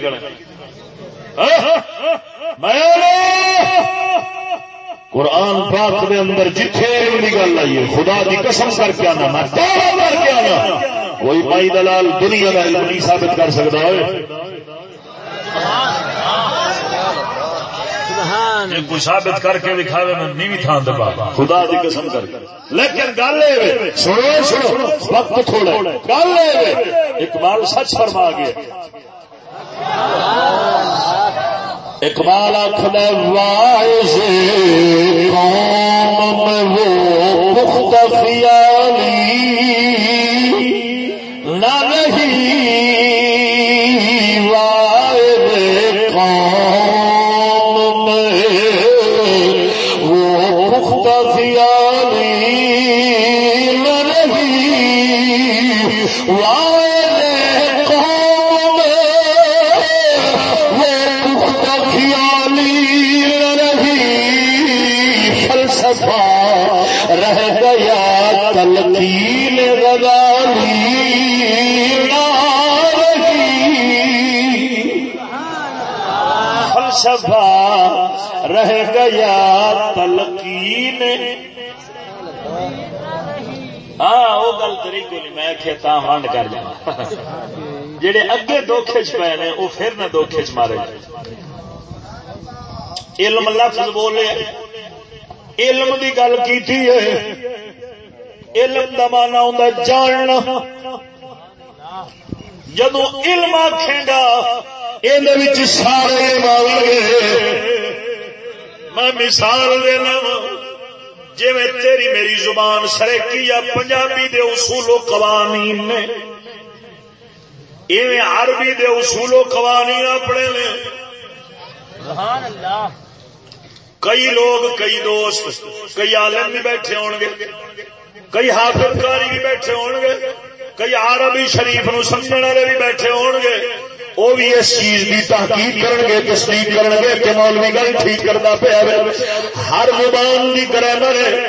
Speaker 1: قرآن پاک کے اندر جتھے کی گل آئی ہے خدا کی قسم کر کے آنا میں کر کے آنا۔ کوئی پائی دلال دنیا کا علم نہیں ثابت کر سکتا ہے کوئی ثابت کر کے دکھاوے میں نہیں تھان دبا۔ خدا دی قسم کر کے۔ لیکن گل سنو سنو وقت تھوڑا گل اقبال سچ فرما گیا۔ اقبال آخر وائز قوم میں وہ پخت خیالی کو نہیں میں کھیتا ونڈ کر جا جڑے اگے دھوکھے چ پے نے وہ پھر نہ دھوکھے چ مارے۔ علم لفظ بولے۔ علم دی گل کی علم دا مانا ہوں جاننا۔ جدو علم آخے گا یہ سارے میں مثال دینا وا۔ جی میں تیری میری زبان سریکی یا پنجابی دے اصول و قوانین نے؟ ایویں عربی دے اصول و قوانین اپنے نے؟ کئی لوگ کئی دوست کئی عالم بھی بیٹھے ہون گے کئی حافظ کاری بھی بیٹھے ہون گے کئی عربی شریف نو سمجھنے والے بھی بیٹھے ہون گے۔ وہ بھی اس چیز کی تحقیق کرن گے تصدیق کرن گے کہ مولوی گل ٹھیک کرتا پیا ہر زبان کی گرامر ہے۔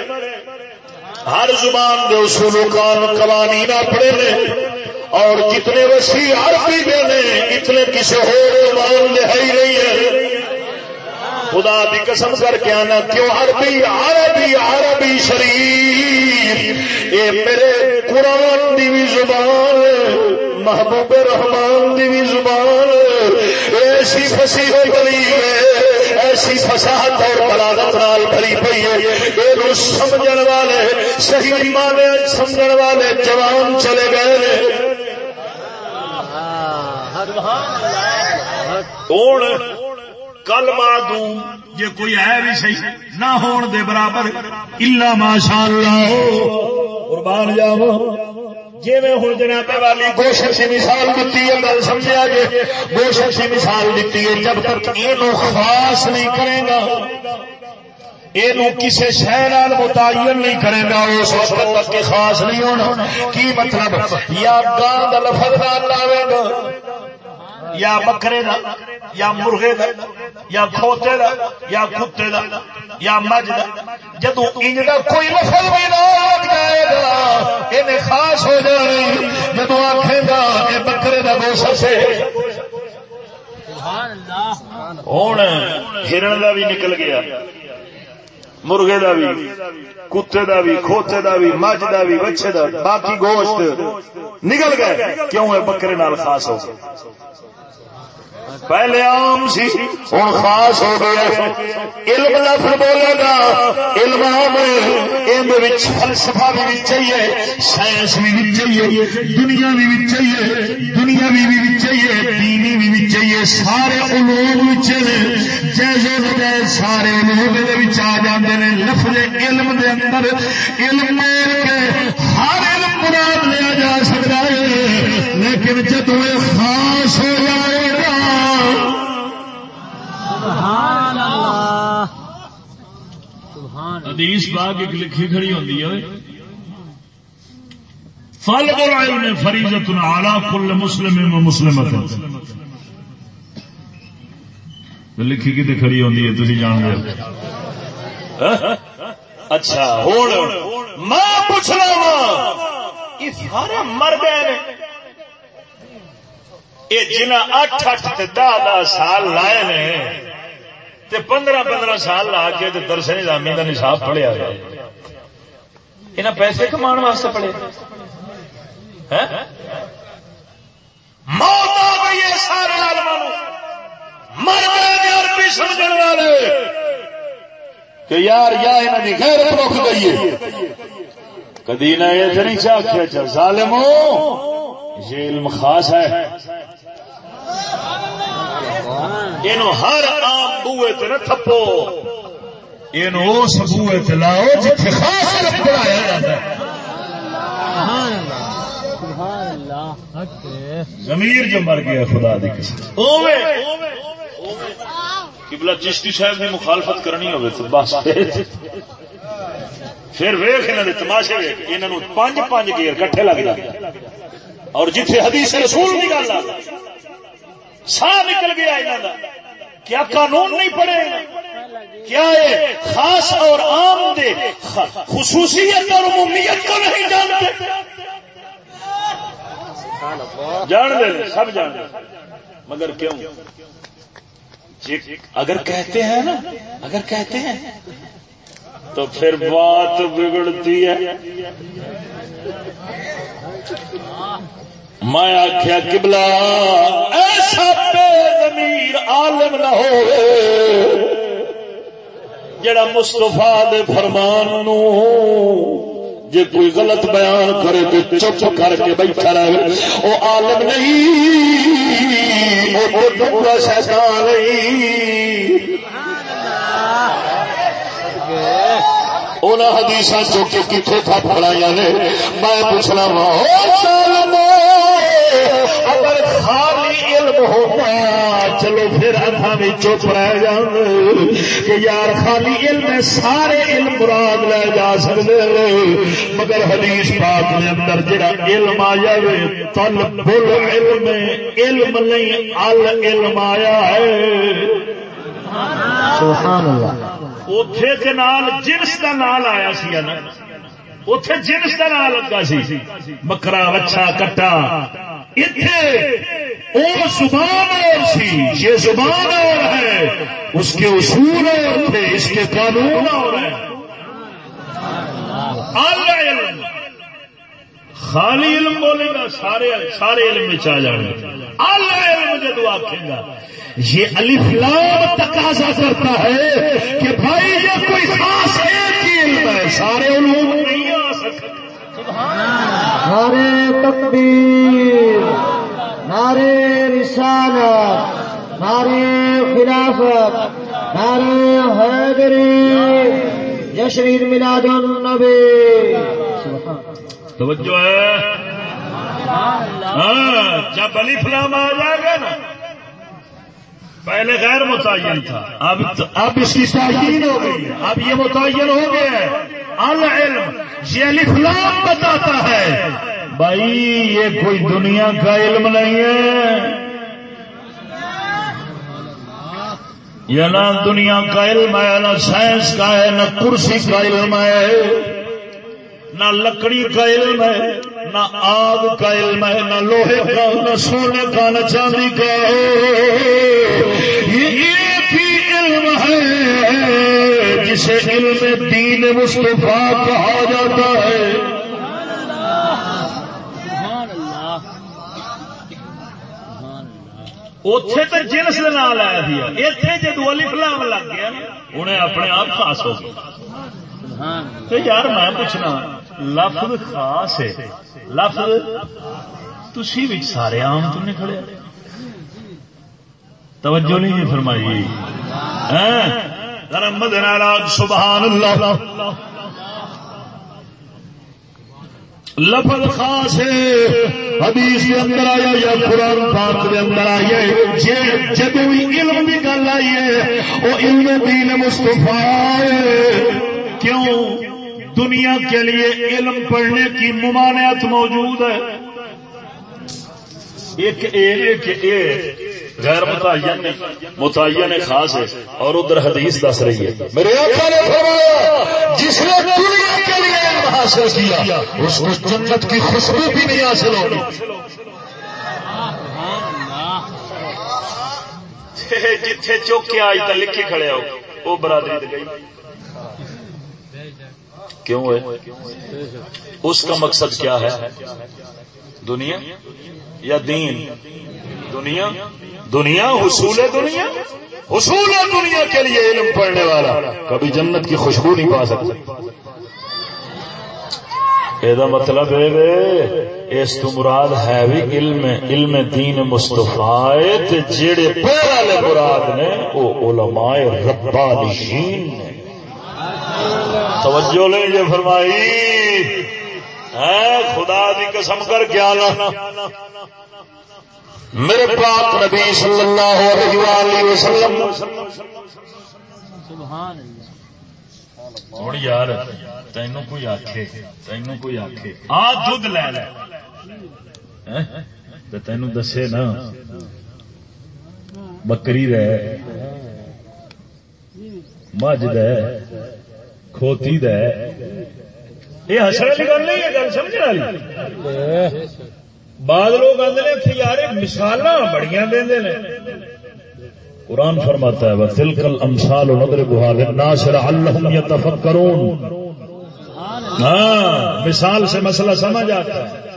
Speaker 1: ہر زبان دے اصول قان قوانین اپنے نے۔ اور جتنے وسیع عربی دے نے، اتنے کسی ہو زبان دے ہے ہی نہیں ہے۔ خدا دی قسم کر کے آنا کیوں عربی عربی عربی شریف؟ اے میرے قرآن دی بھی زبان محبوب رحمان دی بھی زبان ایسی فسی ہو بنی ہے، ایسی فساحت اور بلاغت نال بھری پئی ہے۔ یہ سمجھن والے، صحیح مانے سمجھن والے جوان چلے گئے کون کل مادو جی کوئی ہے بھی صحیح، نہ ہون دے برابر، الا ماشاء اللہ قربان جاو جی میں ہوں جناب والی گوشت کی مثال دیتی ہے، گل سمجھا جی گوشت کی مثال دیتی ہے، جب تک یہ خاص نہیں کرے گا یہ کسی شہر متعین نہیں کرے گا، اس وقت تک خاص نہیں ہونا کی مطلب؟ یا گاہ لفظ لاوے گا۔ یا بکرے دا یا مرغے دا یا کھوتے دا یا کتے دا یا مجھ دا۔ جدو انج دا کوئی لفظ بھی نہ لگ جائے گا یہ خاص ہو جائے جدو آخے گا یہ بکرے دا گوشت سے۔ ہوں ہرن دا بھی نکل گیا۔ مرغے دا بھی، کتے دا بھی، کھوتے دا بھی، مجھ دا بھی، بچے دا، باقی گوشت نکل گئے، کیوں ہے بکرے نال خاص ہو؟ پہلے عام سی ہوں خاص ہو گیا۔ علم لفظ بولے گا، علم عام فلسفہ بھی چاہیے سائنس بھی چاہیے دنیا بھی چاہیے دنیا بھی چاہیے دینی بھی چاہیے سارے علوم جیسے بجائے سارے علوم آ جاتے ہیں لفظ علم دے اندر علم ہر علم مراد لیا جا سکتا ہے۔ لیکن جب خاص ہو جائے حدیث باغ ایک لکھی کھڑی ہوتی ہے فل نے فریضت آلہ کل مسلم و مسلمت لکھی کی کھڑی ہوتی ہے تھی جان گے اچھا ہوں میں پوچھنا سارے مر گئے یہ جنہ اٹھ اٹھ دہ دہ سال لائے نے تے پندرہ پندرہ سال لا کے درس نظامی کا نصاب پڑھیا انہیں پیسے کما واسطے پڑھے۔ یار یا غیرت رک گئی کدی نہ یہ نہیں چاہیے چل ظالمو یہ علم خاص ہے۔ ہر آم بوے تے نہ تھپو۔ اس تے لاؤ جتھے خاص پڑھایا جاتا ہے۔ زمیر جو مر گیا خدا دی قسم۔ قبلہ چشتی صاحب کی مخالفت کرنی ہوئے تو بس۔ پھر ویخ انہوں نے تماشے ویخ انہوں پانچ پانچ گیر کٹھے لگ جاتے اور جتھے حدیث رسول سا نکل گیا انہوں کا کیا قانون نہیں پڑے کیا ہے خاص اور عام دے خصوصیت اور عمومیت کو نہیں جانتے؟ جان دے سب جان دے۔ مگر کیوں؟ جی، اگر کہتے ہیں نا، اگر کہتے ہیں، تو پھر بات بگڑتی ہے۔ میں آخیا کبلا ایسا بے زمیر عالم نہ ہو جڑا مستفا دے فرمان نو جے کوئی غلط بیان کرے تو چپ کر کے بیٹھا رہے۔ وہ عالم نہیں، وہ ڈبا شیطان نہیں۔ انہیں حدیث چوکے کتوں تھا پڑایا نے، میں پوچھنا وا اگر خالی علم ہوتا چلو پھر اتھا بھی چپ رہ جان کہ یار خالی علم سارے علم مراد لے جا سکتے مگر حدیث پاک کے اندر جڑا علم آیا وے تل بل علم علم نہیں ال علم آیا ہے۔
Speaker 2: سبحان اللہ
Speaker 1: اتے نال جنس کا نال آیا سی نا اتے جنس کا نام لگا سی۔ بکرا وچھا کٹا۔ وہ زبان اور سی یہ زبان اور ہے، اس کے اصول اور تھے اس کے قانون اور ہیں۔ علم۔ خالی علم بولے گا، سارے سارے علم میں آ جانے علم جدو آخے گا۔ یہ الفلام تقاضا کرتا ہے کہ بھائی یہ کوئی خاص ایک ہی علم ہے۔ سارے علوم نہیں آ سکتے
Speaker 2: نعرے تکبیر نعرے رسالت نعرے خلافت نعرے حیدری جشن میلاد النبی.
Speaker 1: توجہ ہے. ہاں جب علی فلام آ جائے گا نا پہلے غیر متعین تھا۔ اب اب اس کی تعین ہو گئی۔ اب یہ متعین ہو گیا ہے العلم، یہ علی بتاتا ہے۔ بھائی، یہ کوئی دنیا کا علم نہیں ہے۔ یہ نہ دنیا کا علم ہے، نہ سائنس کا ہے، نہ کرسی کا علم ہے۔ نہ لکڑی کا علم ہے، نہ آگ کا علم ہے، نہ لوہے کا، نہ سونے کا، نہ چاندی کا۔ یہ ایک ہی علم ہے، جسے علم دین مصطفیٰ کہا جاتا ہے۔ اتے تو جنس کے نام لایا دیا اتنے جدو علی فلام لگ گیا انہیں اپنے آپ خاص ہو گیا یار میں پوچھنا لفظ خاص ہے۔ لفظ تھی بھی سارے آم تو نہیں کھڑے۔ توجہ نہیں فرمائی جی۔ ہاں۔ رحمد سبحان اللہ لفظ خاص ہے۔ حدیث کے اندر آیا یا قرآن پاک کے اندر آئے جب بھی علم کی گل آئی ہے، وہ علم دین مستفا کیوں؟ دنیا کے لیے علم پڑھنے کی ممانعت موجود ہے۔ ایک ایک غیر متعین متعین خاص ہے اور ادھر حدیث دس رہی ہے۔ میرے آقا نے فرمایا جس نے دنیا کے لیے علم حاصل کیا اس کو جنت کی خوشبو بھی نہیں حاصل ہوگی جتھے چوک کے آج تک لکھی کھڑے ہو وہ برادری گئی۔ کیوں ہے اس کا مقصد کیا ہے؟ دنیا یا دین؟ دنیا؟ دنیا؟ حصول دنیا؟ حصول دنیا کے لیے علم پڑھنے والا۔ کبھی جنت کی خوشبو نہیں پا سکتا۔ یہ مطلب ہے اس تو مراد ہے بھی علم علم دین مستفا جڑے پہلے مراد نے، وہ علماء ربانیین نے۔ توجہ لیں یہ فرمائی۔ خدا دی قسم کر کے آنا۔ میرے پاک نبی صلی اللہ علیہ وآلہ وسلم۔ سبحان اللہ۔ ہوں یار تین کوئی آخے تین کوئی آخے آ دھد لے لے۔ تین دسے نا۔ بکری رہ۔ مجھ د کھوتی د یہ ہسن والی گل نہیں ہے گل سمجھ والی۔ بعد لوگ آتے ہیں یار مثال بڑی دے قرآن فرماتا ہے تلکل امسال نظر بہار ناصر اللہ ہاں مثال سے مسئلہ سمجھ آتا۔ ہے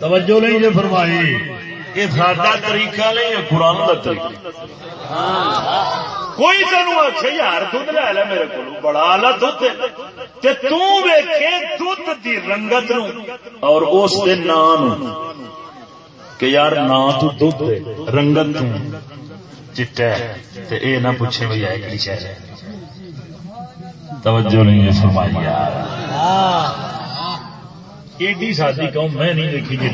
Speaker 1: توجہ نہیں جو فرمائی۔ یہ ساڈا طریقہ نہیں ہے، قرآن کا طریقہ۔ کوئی تین آخ یار دھد لے لے میرے کو بڑا آلہ دھد تیکھے دھد کی رنگت نو اور اس دے نام کہ یار نا تو دھد رنگت چٹا اے نہ پوچھے بھائی ہے کہڑی شہر ہے۔ توجہ نہیں ہے، فرمائی یار۔ ایڈی سادی قوم میں نہیں دیکھی جی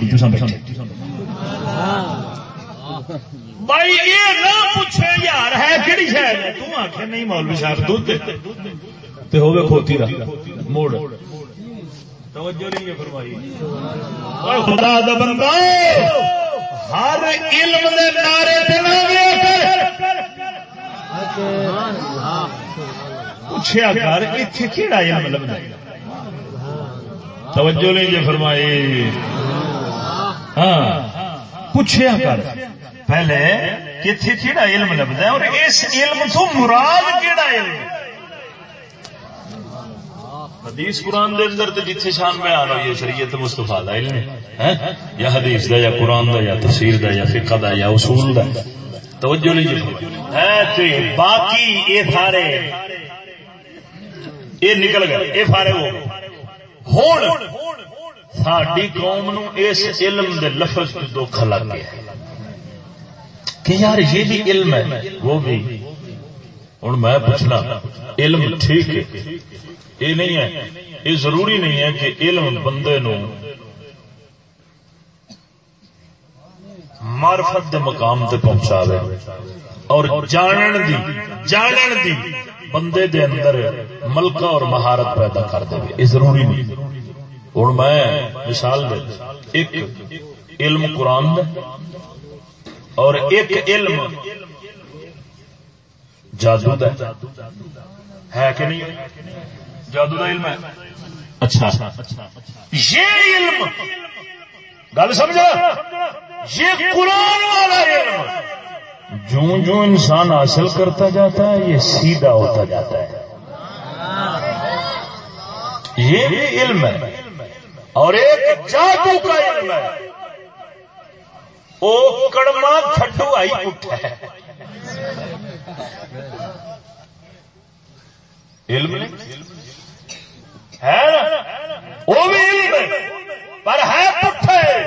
Speaker 1: بھائی یہ نہ پوچھے یار ہے کہڑی شہر تم آخ نہیں مولوی صاحب دھد تے ہوے کھوتی دا۔ موڑ۔ توجہ نہیں ہے فرمائی۔ خدا دا بندہ ہر علم دے نعرے تے نہ کر۔ پوچھیا کر ایتھے کیڑا علم لبدا توجہ نہیں جی فرمائی۔ ہاں۔ پوچھیا کر۔ پہلے کتنے کہڑا علم لبدا ہے اور اس علم تو مراد کہڑا علم؟ حدیث قرآن دے اندر تو جتھے شان بیان ہوئی ہے شریعت مصطفیٰ دا علم ہے ہاں؟ یا حدیث دا، یا قرآن دا، یا تفسیر دا، یا فقہ دا، یا اصول دا۔ توجہ لیجیے ہے تو باقی یہ سارے، یہ نکل گئے، یہ سارے وہ۔ ہوں ساری قوم نو اس علم دے لفظ دھوکھا لگ گیا کہ یار یہ بھی علم ہے وہ بھی ہوں میں پوچھنا علم ٹھیک ہے یہ نہیں ہے یہ ضروری نہیں ہے کہ علم بندے نو مارفت دے مقام تے پہنچا دے اور جانن دی جانن دی بندے دے اندر ملکہ اور مہارت پیدا کر دے یہ ضروری نہیں۔ ہوں میں مثال دے، ایک علم قرآن اور ایک علم جادو دا۔ ہے کہ نہیں؟ جادو دا علم ہے۔ اچھا۔ یہ علم، گل سمجھا؟ یہ قرآن والا علم۔ جو جو انسان حاصل کرتا جاتا ہے، یہ سیدھا ہوتا جاتا ہے۔ یہ بھی علم ہے۔ اور ایک جادو کا علم ہے۔ وہ کڑما تھڈو آئی اٹھا ہے۔ علم ہے وہ بھی علم ہے، پر ہے پٹھے۔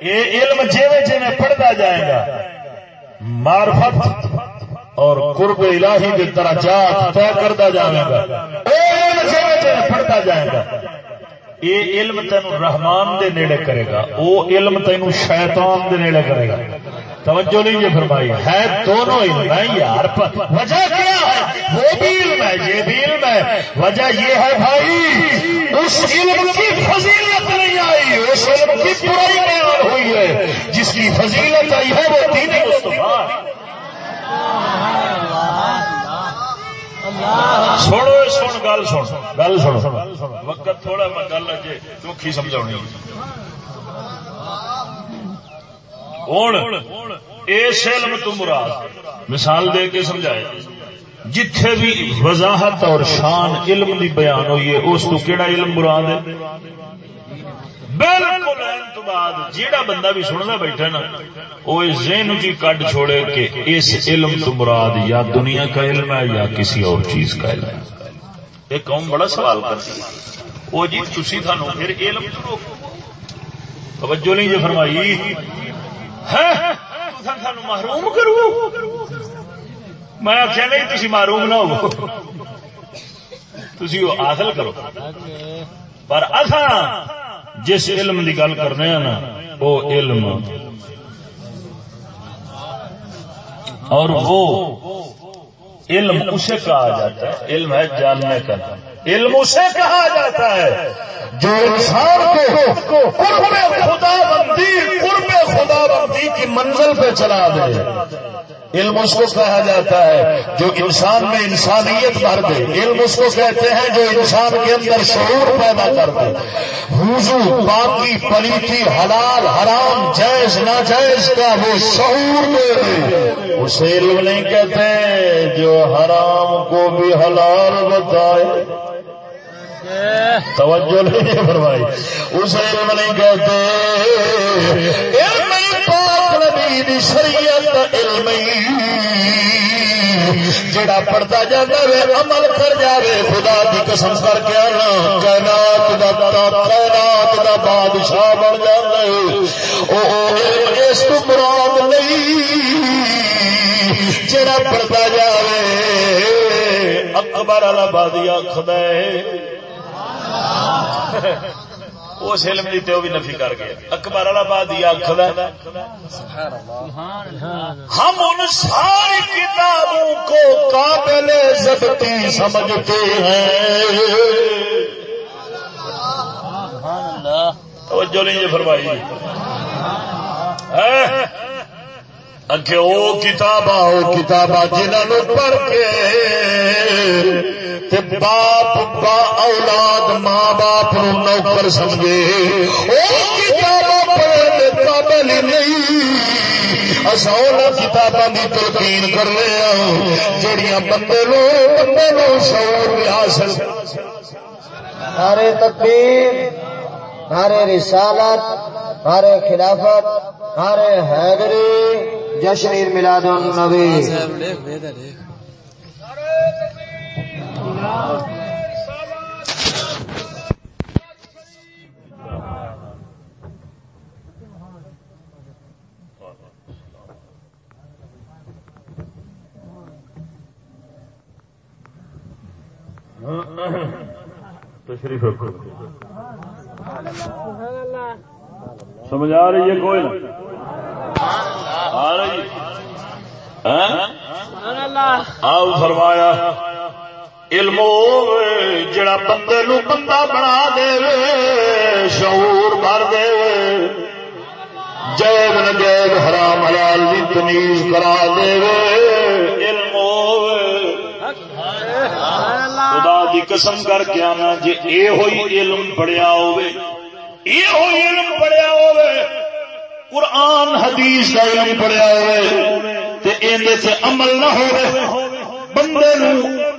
Speaker 1: یہ علم جیوے جیوے پڑھتا جائے گا۔ مارفت اور قرب الہی کی طرح جات طے کرتا جائے گا۔ پڑھتا جائے گا۔ یہ علم تین رحمان دے نیڑے کرے گا۔ وہ علم تین شیطان دے نیڑے کرے گا۔ توجہ نہیں یہ فرمائی۔ ہے دونوں علم ہے یار وجہ کیا ہے؟ وہ بھی علم ہے، یہ بھی علم ہے۔ وجہ یہ ہے بھائی، اس علم کی فضیلت نہیں آئی، اس علم کی برائی بیان ہوئی ہے۔ جس کی فضیلت آئی ہے وہ دین سنو سن گل سن گل سن وقت تھوڑا میں گل اجے چوکھی جی، سمجھا ہوں اس علم تو مراد، مثال دے کے سمجھائے۔ جتھے بھی وضاحت اور شان علم دی بیان ہوئی ہے، اس تو کیڑا علم مراد ہے؟ بالکل بعد جیڑا بندہ بھی سننا بیٹھا نا، وہ ذہن کی جی کڈ چھوڑے کہ اس علم تو مراد یا دنیا کا علم ہے یا کسی اور چیز کا علم ہے۔ یہ قوم بڑا سوال کرتی وہ جی تھی سانو پھر علم تو روکو۔ توجہ نہیں جی فرمائی۔ ہاں، سانو محروم کرو۔ میں آخیا نہیں تھی محروم نہ ہو۔ تھی حاصل کرو۔ پر اصا جس علم کی گل کرنے ہیں نا، وہ علم۔ اور وہ علم اسے کہا جاتا ہے، علم ہے جاننے کا۔ علم اسے کہا جاتا ہے۔ جو انسان کو قرب خدا بندی، قرب خدا بندی کی منزل پہ چلا دے۔
Speaker 3: علم اس کو کہا جاتا ہے، جو انسان میں انسانیت بھر دے۔ علم اس کو کہتے ہیں جو انسان کے اندر شعور پیدا کر دے۔ وضو باقی پلیتی حلال حرام جائز ناجائز کا وہ شعور دے دے۔ اسے علم نہیں کہتے جو حرام کو بھی حلال بتائے۔ توجہ نہیں فرمائی۔ اسے علم نہیں کہتے۔ علم نبی دی شریعت علم جڑا پڑھتا جاتا ہے عمل کر جاوے، خدا دی قسم کر کے آنا۔ کائنات دا کائنات دا بادشاہ بن جاتا ہے۔ او اس تو مراد نہیں۔ جڑا پڑھتا جاوے، اکبر آبادی آخد اس علم کی تو بھی نفی کر گیا۔ اکبر آباد آخر ہم ان ساری کتابوں کو قابل ضبطی سمجھتے ہیں۔ توجہ نہیں یہ فرمائی۔ ہاں۔ اگے وہ کتاباں وہ کتاباں جنہوں پڑھ کے باپ با اولاد ماں باپ نو نوکر سمجھے۔ وہ کتاب پڑھنے قابل نہیں۔ اصا کتاباں کی تلقین کرنے جہیا بندے لو بندے لو شعور حاصل۔
Speaker 2: نعرے تکبیر نعرے رسالت نعرے خلافت نعرے حیدری جشن میلاد النبی۔
Speaker 1: تشریف رکھو۔ سمجھ آ رہی ہے کوئی آ رہی۔ آؤ فرمایا، علم جڑا بندے نو بندہ بنا دے شعور بھر دے جیب نجیب حرام حلال دی تمیز کرا دے علم خدا دی قسم کر کے آنا جی اے ہوئی علم پڑھیا ہوئے اے ہوئی علم پڑھیا ہوئے قرآن، حدیث کا علم پڑھیا ہوئے تے اندے سے عمل نہ ہوئے بندے نو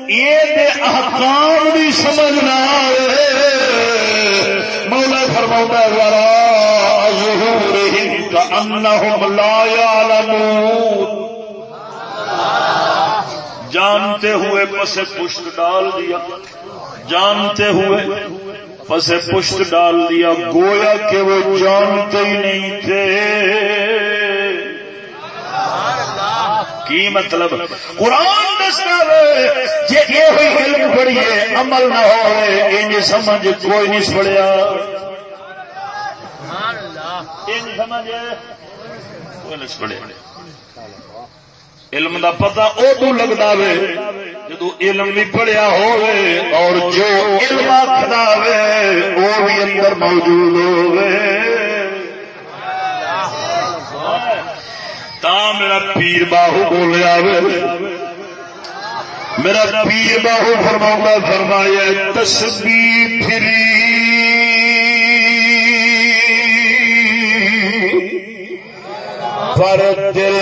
Speaker 1: یہ دے احکام بھی سمجھ نہ آئے مولا فرماؤں ہے ورا فرما والا لا يعلمون۔ جانتے ہوئے پس پشت ڈال دیا۔ جانتے ہوئے پس پشت ڈال دیا، گویا کہ وہ جانتے ہی نہیں تھے۔ کی مطلب؟ قرآن دستا جی یہ ہوئی علم پڑھیے، عمل نہ ہوئے ہو سمجھ کوئی نہیں پڑھیا۔ علم دا پتا ادو لگتا وے۔ جدو علم بھی پڑھیا ہوئے اور جو علم آخر وہ بھی اندر موجود ہوئے تا میرا پیر باہو بولیا میرا پیر باہو فرما فرمایا تسبی پھری۔ پر دل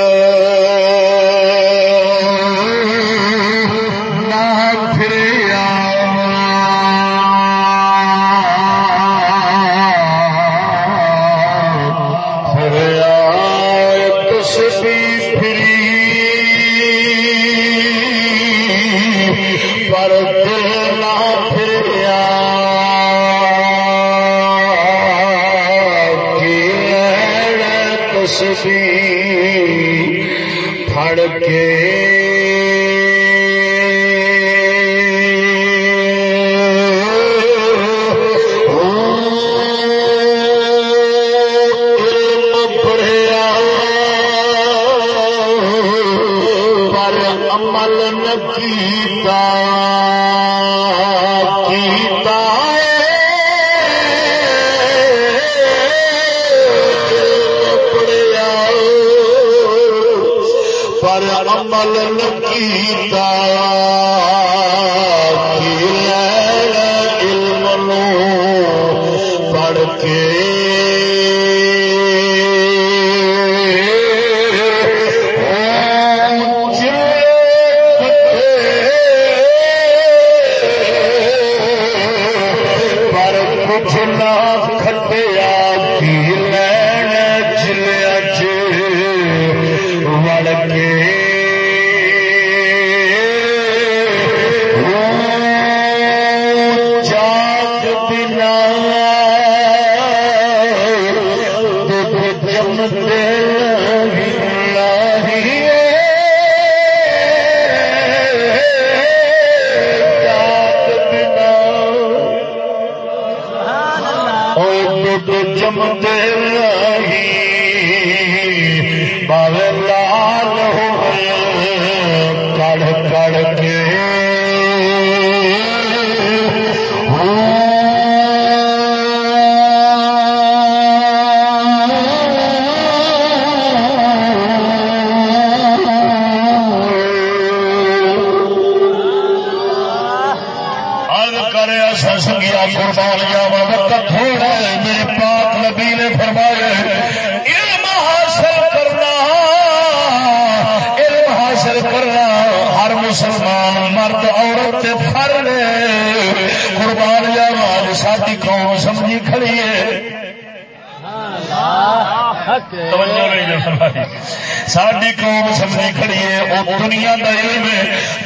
Speaker 1: جمتے ساری قوم سمجھی کھڑی ہے وہ دنیا کا علم ہے۔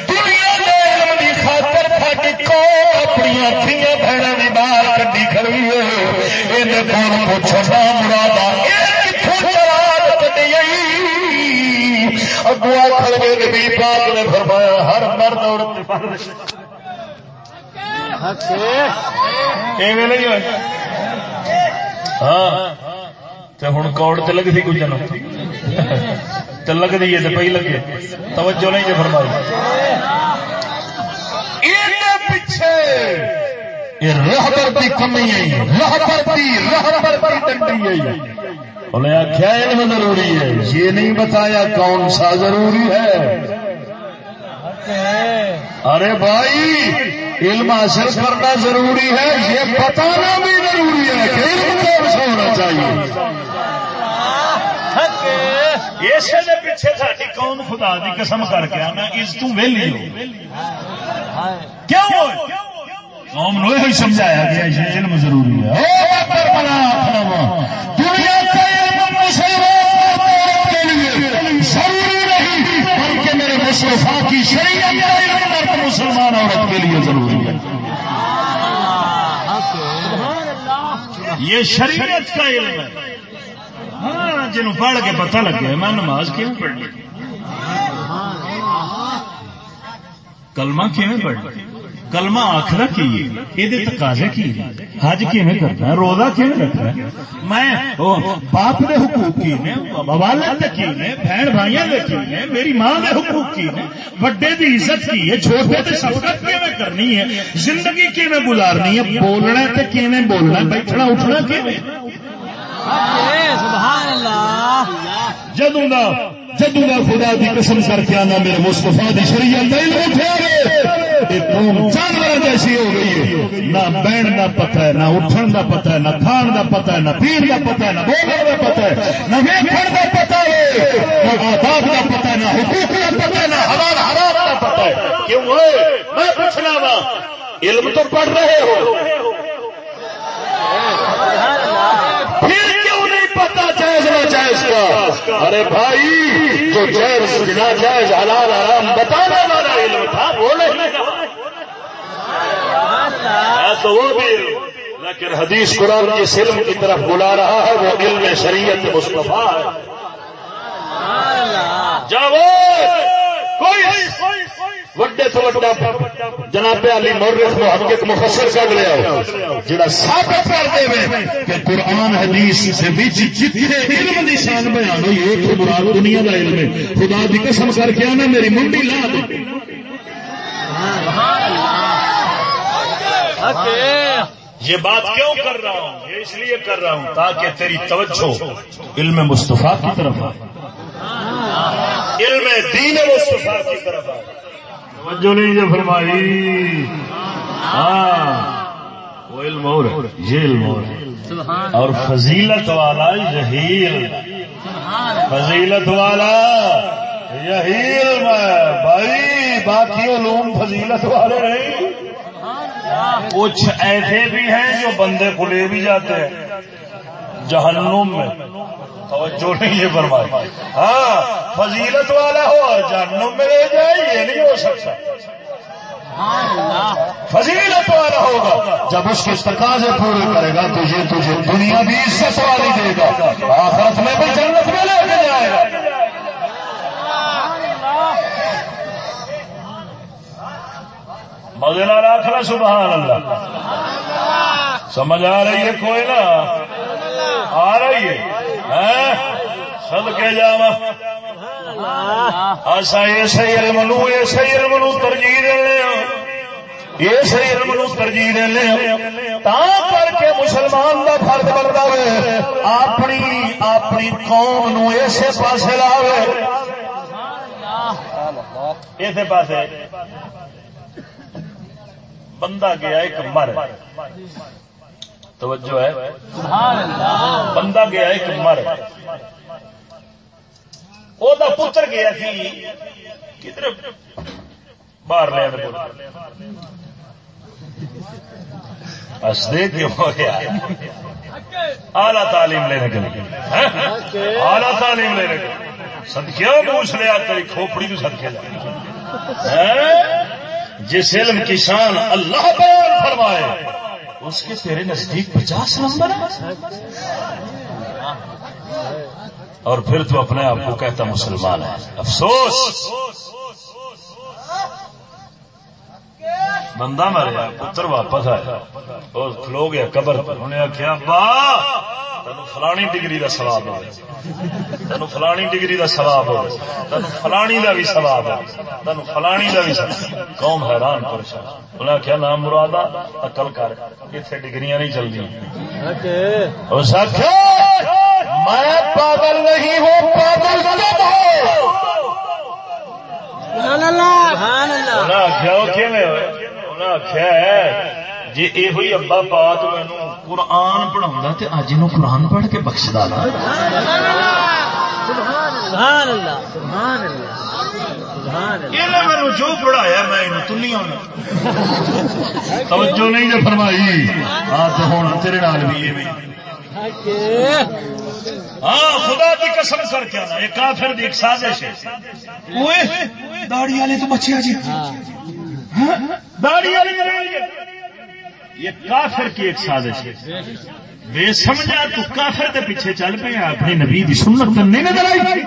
Speaker 1: دنیا کا علم دی خاطر ساری قوم اپنی تھیاں بہنوں کی باہر کڈی کھڑی ہے۔ یہ پوچھو نہ مرادا اگوا نبی پاک نے فرمایا ہر مرد عورت ہاں ہوں کوڑ تے لگتی کچھ جنو تے لگتی ہے تے پی لگے۔ توجہ نہیں جی فرمائی۔ پیچھے یہ رہبر کی کمی ہے۔ رہبر کی رہبر کی ڈنڈی ہے۔ انہیں آخیا علم ضروری ہے۔ یہ نہیں بتایا کون سا ضروری ہے۔ ارے بھائی علم حاصل کرنا ضروری ہے۔ یہ بتانا بھی ضروری ہے کہ علم کون سا ہونا چاہیے۔ اسے دے پیچھے ساری قوم خدا دی قسم کر کے آنا اس تو ویلی ہو۔ کیوں؟ قوم نو یہ سمجھایا گیا یہ علم ضروری ہے۔ دنیا کا علم مسلمان کے لیے ضروری نہیں، بلکہ میرے مصطفیٰ کی شریعت کا علم مرد مسلمان عورت کے لیے ضروری ہے۔ یہ شریعت کا علم ہے۔ جن پڑھ کے پتہ لگ گیا میں نماز کیوں پڑھنی؟ کلمہ کیون پڑھنا؟ کلمہ آخر کی یہ تقاضے کی حج کیون کرنا روزہ کیون رکھنا میں باپ کے حقوق کی نے والد کی نے بہن بھائی کی نے میری ماں کے حقوق کی نے وڈے کی عزت کی ہے؟ چھوٹے کی سفرت کیون کرنی ہے؟ زندگی کیون گزارنی ہے؟ بولنا تے کیون بولنا؟ بیٹھنا، اٹھنا کیون جدوں دا جدوں دا خدا دی قسم کر کے آنا میرے دی شریعت قوم جانور جیسی ہو گئی ہے۔ نہ بہن پتہ ہے نہ اٹھن پتہ ہے نہ کھان پتہ ہے نہ پین کا پتہ ہے نہ پتہ ہے نہ ویکھن کا پتہ ہے۔ نہ آداب پتہ ہے نہ حقوق کا پتہ ہے نہ حلال حرام پتہ ہے۔ کیوں میں پوچھنا وا علم تو پڑھ رہے ہو۔ پھر پتا جائز نہ جائز کا۔ ارے بھائی جو جائز نہ جائز حلال حرام بتانا والا علم تھا وہ نہیں تو وہ بھی۔ لیکن حدیث قرآن کی علم کی طرف بلا رہا ہے وہ علم شریعت مصطفیٰ ہے۔ جاؤ۔ وڈے تو وڈا جناب علی مورخ محقق مفسر کر لیا جڑا ثابت کر دے کہ قرآن، حدیث سے بھی جتنے علم دی شان بیان ہوئی، ایک تو مراد دنیا دا علم ہے۔ خدا دی قسم کر کے آنا، میری منڈی لا دے یہ بات کیوں کر رہا ہوں؟ یہ اس لیے کر رہا ہوں تاکہ تیری توجہ علم مصطفیٰ کی طرف آئے۔ علم دین مصطفیٰ کی طرف آئے۔ توجہ نہیں جو فرمائی۔ ہاں۔ وہ علم اور یہ علم اور اور فضیلت والا یہی فضیلت والا یہی علم ہے بھائی باقی علوم فضیلت والے نہیں کچھ ایسے بھی ہیں جو بندے کو لے بھی جاتے ہیں۔ جہنم میں۔ توجہ نہیں یہ فرمائی۔ ہاں فضیلت والا ہو اور جہنم میں لے جائے، یہ نہیں ہو سکتا۔ فضیلت والا ہوگا۔
Speaker 3: جب اس کے تقاضے پورے کرے گا تو یہ تجھے دنیا بھی عزت والی دے گا۔ آخرت میں بھی جنت میں لے کے جائے گا۔
Speaker 1: مزے نہ رکھنا سبحان اللہ۔ سمجھ آ رہی ہے کوئی نا؟ آ رہی ہے۔ ہاں؟ سد کے جاوا ایسا یہ علم نو یہ علم نو ترجیح دینے ہاں۔ یہ علم نو ترجیح دینے ہاں۔ تا کر کے مسلمان دا فرد بنتا ہوئے اپنی اپنی قوم نو اسے پاسے لاوے۔ اسے پاسے۔ بندہ گیا، ایک مر۔ توجہ ہے۔ بندہ گیا ایک مر۔ وہ پتر گیا سی۔ کدھر باہر لیا ہسدے کیوں ہو گیا؟ اعلی تعلیم لینے کے لیے اعلی تعلیم لینے کے سدکیا پوچھ لیا، تیری کھوپڑی بھی سدکے ہاں؟ جس علم کی شان اللہ بیان فرمائے۔ اس کے تیرے نزدیک پچاس نمبر اور پھر تو اپنے آپ کو کہتا مسلمان ہے، افسوس! بندہ مریا پتر واپس آیا۔ اور کھلو گیا قبر پر۔ انہیں آخیا با تین فلانی ڈگری کا سواب ہو تین فلانی ڈگری کا سواب ہو تین فلانی کا بھی سواب ہے تین فلانی کا بھی قوم حیران پریشان انہیں آخیا نام مراد اکل کر۔ اتنے ڈگریاں نہیں چلتی اس میں پاگل نہیں ہوں پاگل غلط ہو آخیا جی یہ ابا پات مینو قرآن پڑھا تو اج نو قرآن پڑھ کے بخشدا مینو جو پڑھایا میں تنیا توجہ نہیں جو فرمائی تو ہوں تیرے نال بھی ہاں خدا کی قسم کر کے آنا یہ کافر دی ایک سازش ہے داڑی والے تو بچے جی داڑی والے یہ کافر کی ایک سازش ہے۔ بے سمجھا تو کافر کے پیچھے چل پے اپنی نبی دی سنت نہیں نظر آئی۔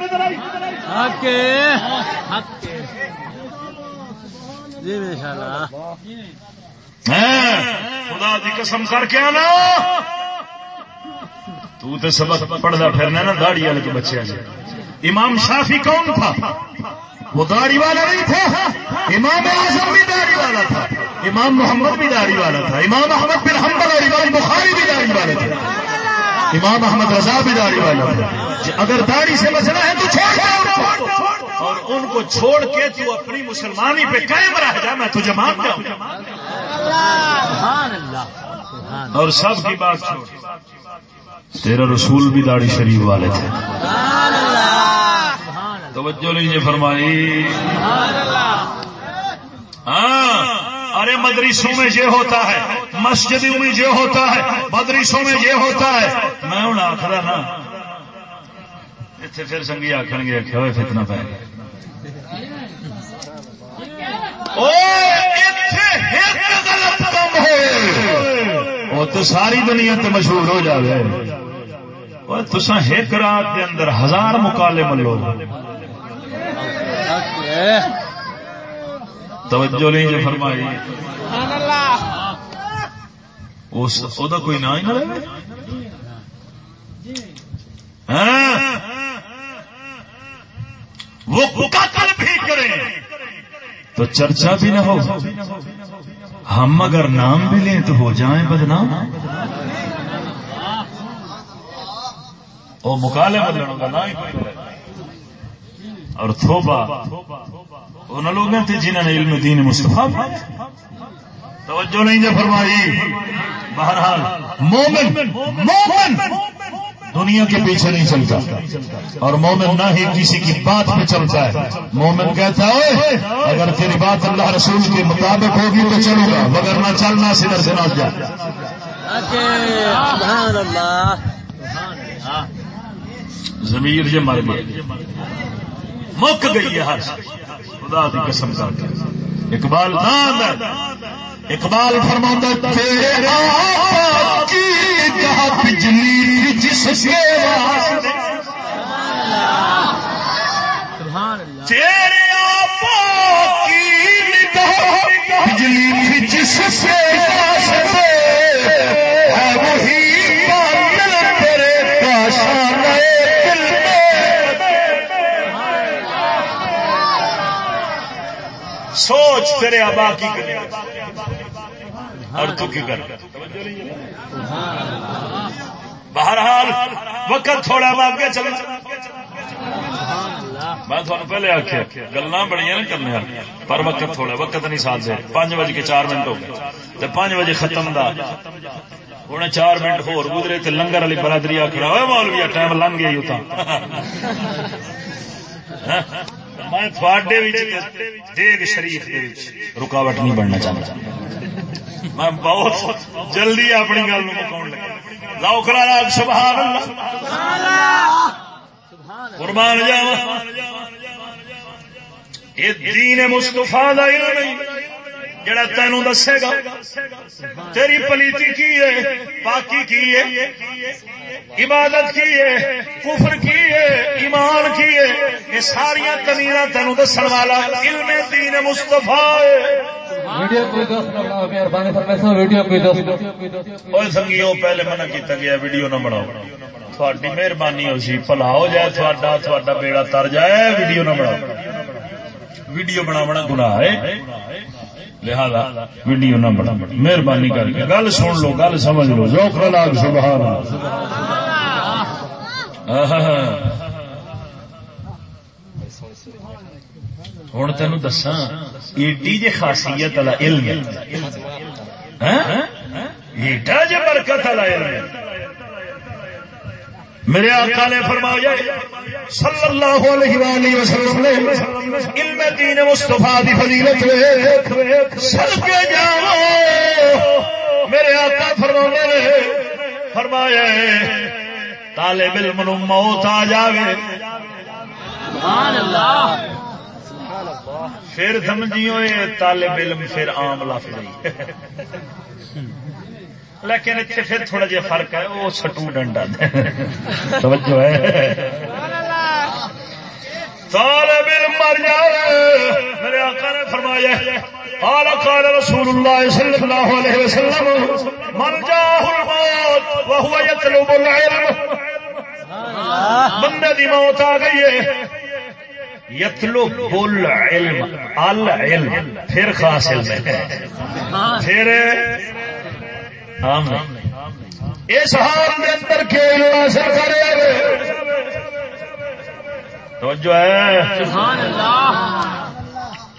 Speaker 1: خدا دی قسم کر کے آنا۔ تو تے سبق پڑھتا پھرنا نا داڑی والے کے بچے امام شافی کون تھا؟ وہ داڑھی والا نہیں تھا۔ امام اعظم بھی داڑھی والا تھا۔ امام محمد بھی داڑھی والا تھا۔ امام احمد بن حنبل اور امام بخاری بھی داڑھی والے تھے امام احمد رضا بھی داڑھی والا تھا۔ جی، اگر داڑھی سے بچنا ہے تو چھوڑ اور ان کو چھوڑ کے تو اپنی مسلمانی پہ قائم رہ جا، میں تجھے مانتا ہوں۔ اور سب کی بات چھوڑ۔ تیرا رسول بھی داڑھی شریف والے تھے۔ توجہ لیجیے فرمائی۔ ہاں ارے مدرسوں میں یہ ہوتا ہے، مسجدوں میں یہ ہوتا ہے، مدرسوں میں یہ ہوتا ہے۔ میں ہوں آخر نا اتنے پھر سنگی آخر گے آخیا ہوئے فتنا پہ۔ وہ تو ساری دنیا تے مشہور ہو جائے تسا ایک رات کے اندر ہزار مکالے ملو توجہ نہیں جو فرمائی۔ کوئی نام ہی نہ وہ قتل بھی کریں تو چرچا بھی نہ ہو۔ ہم اگر نام بھی لیں تو ہو جائیں بدنام۔ مکالے بدلنے کا نام اور تھوبا ان لوگوں تھے جنہوں نے علم دین مصطفیٰ توجہ نہیں جو فرمائی۔ بہرحال مومن مومن دنیا کے پیچھے نہیں چلتا۔ اور مومن نہ ہی کسی کی بات پہ چلتا ہے۔ مومن کہتا ہے اگر تیری بات اللہ رسول کے مطابق ہوگی تو چلوں گا مگر نہ چلنا سدھر سے نہ جا۔ زمیر یہ مر گئی مک گئی ہے ہر خدا کی قسم کر کے۔ اقبال اقبال فرما تیرے کی کہا بجلی جس کے واسطے تیرے کی نگاہ بجلی جس سے واسطے سوچ تیرے آبا کی کرے اور تو کی کر بہرحال، وقت تھوڑا باپ کے چلے۔ میں تھوڑا پہلے آخیا گلا بڑی نا کرنے پر وقت تھوڑا، وقت نہیں ساتھ دے۔ پانچ بج کے چار منٹ ہو گئے۔ تو پانچ بجے ختم دا ہوں چار منٹ ہور گزرے تو لنگر والی برادری آخر ہوئے ٹائم لنگ گیا اتنا ہاں۔ میں تھوڑے دیگ شریف دے رکاوٹ نہیں بننا چاہتا۔ میں بہت جلدی اپنی گل مکاؤ لگا۔ لاؤ کرا سبحان اللہ قربان جاوا یہ دین مصطفیٰ دا علم نہیں جڑا تینوں دسے گا تیری پلیتی کی ہے پاکی کی ہے عبادت کی ہے کفر کی ہے ایمان کی ہے یہ ساری تمیرا تینوں دسن والا علم دین مستفا اور سنگیوں پہلے منع کیتا گیا ویڈیو نہ بناؤ۔ تھوڑی مہربانی ہو سی بھلا ہو جائے تھوڑا تھوڑا بیڑا تر جائے ویڈیو نہ بناؤ۔ ویڈیو بناونا گناہ ہے۔ لہذا ویڈیو نہ بنا مہربانی کر کے گل سن لو، گل سمجھ لو۔ ذوق لاگ سبحان ہوں تین دسا ایڈی جی خاصیت والا علم ہاں؟ ایڈا جی برکت والا علم میرے آقا نے فرمایا صلی اللہ علیہ وآلہ وسلم نے علم دین مصطفیٰ دی فضیلت سر کے جاؤ۔ میرے آقا فرمانے نے فرمایا طالب علم نو موت آ جاوے۔ پھر سمجھیو طالب علم پھر عام لفظ لیکن اتنے پھر تھوڑا جہا فرق ہے، وہ سٹوڈنٹ توجہ ہے۔ طالب میرے آقا نے فرمایا، قال قال رسول الله صلى الله عليه وسلم، من جاءه الموت وهو يطلب العلم. بندے دی موت آ گئی ہے۔ یطلب العلم العلم، پھر خاص علم ہے۔ پھر اس حال کے اندر کھیل حاصل کرے؟ توجہ ہے۔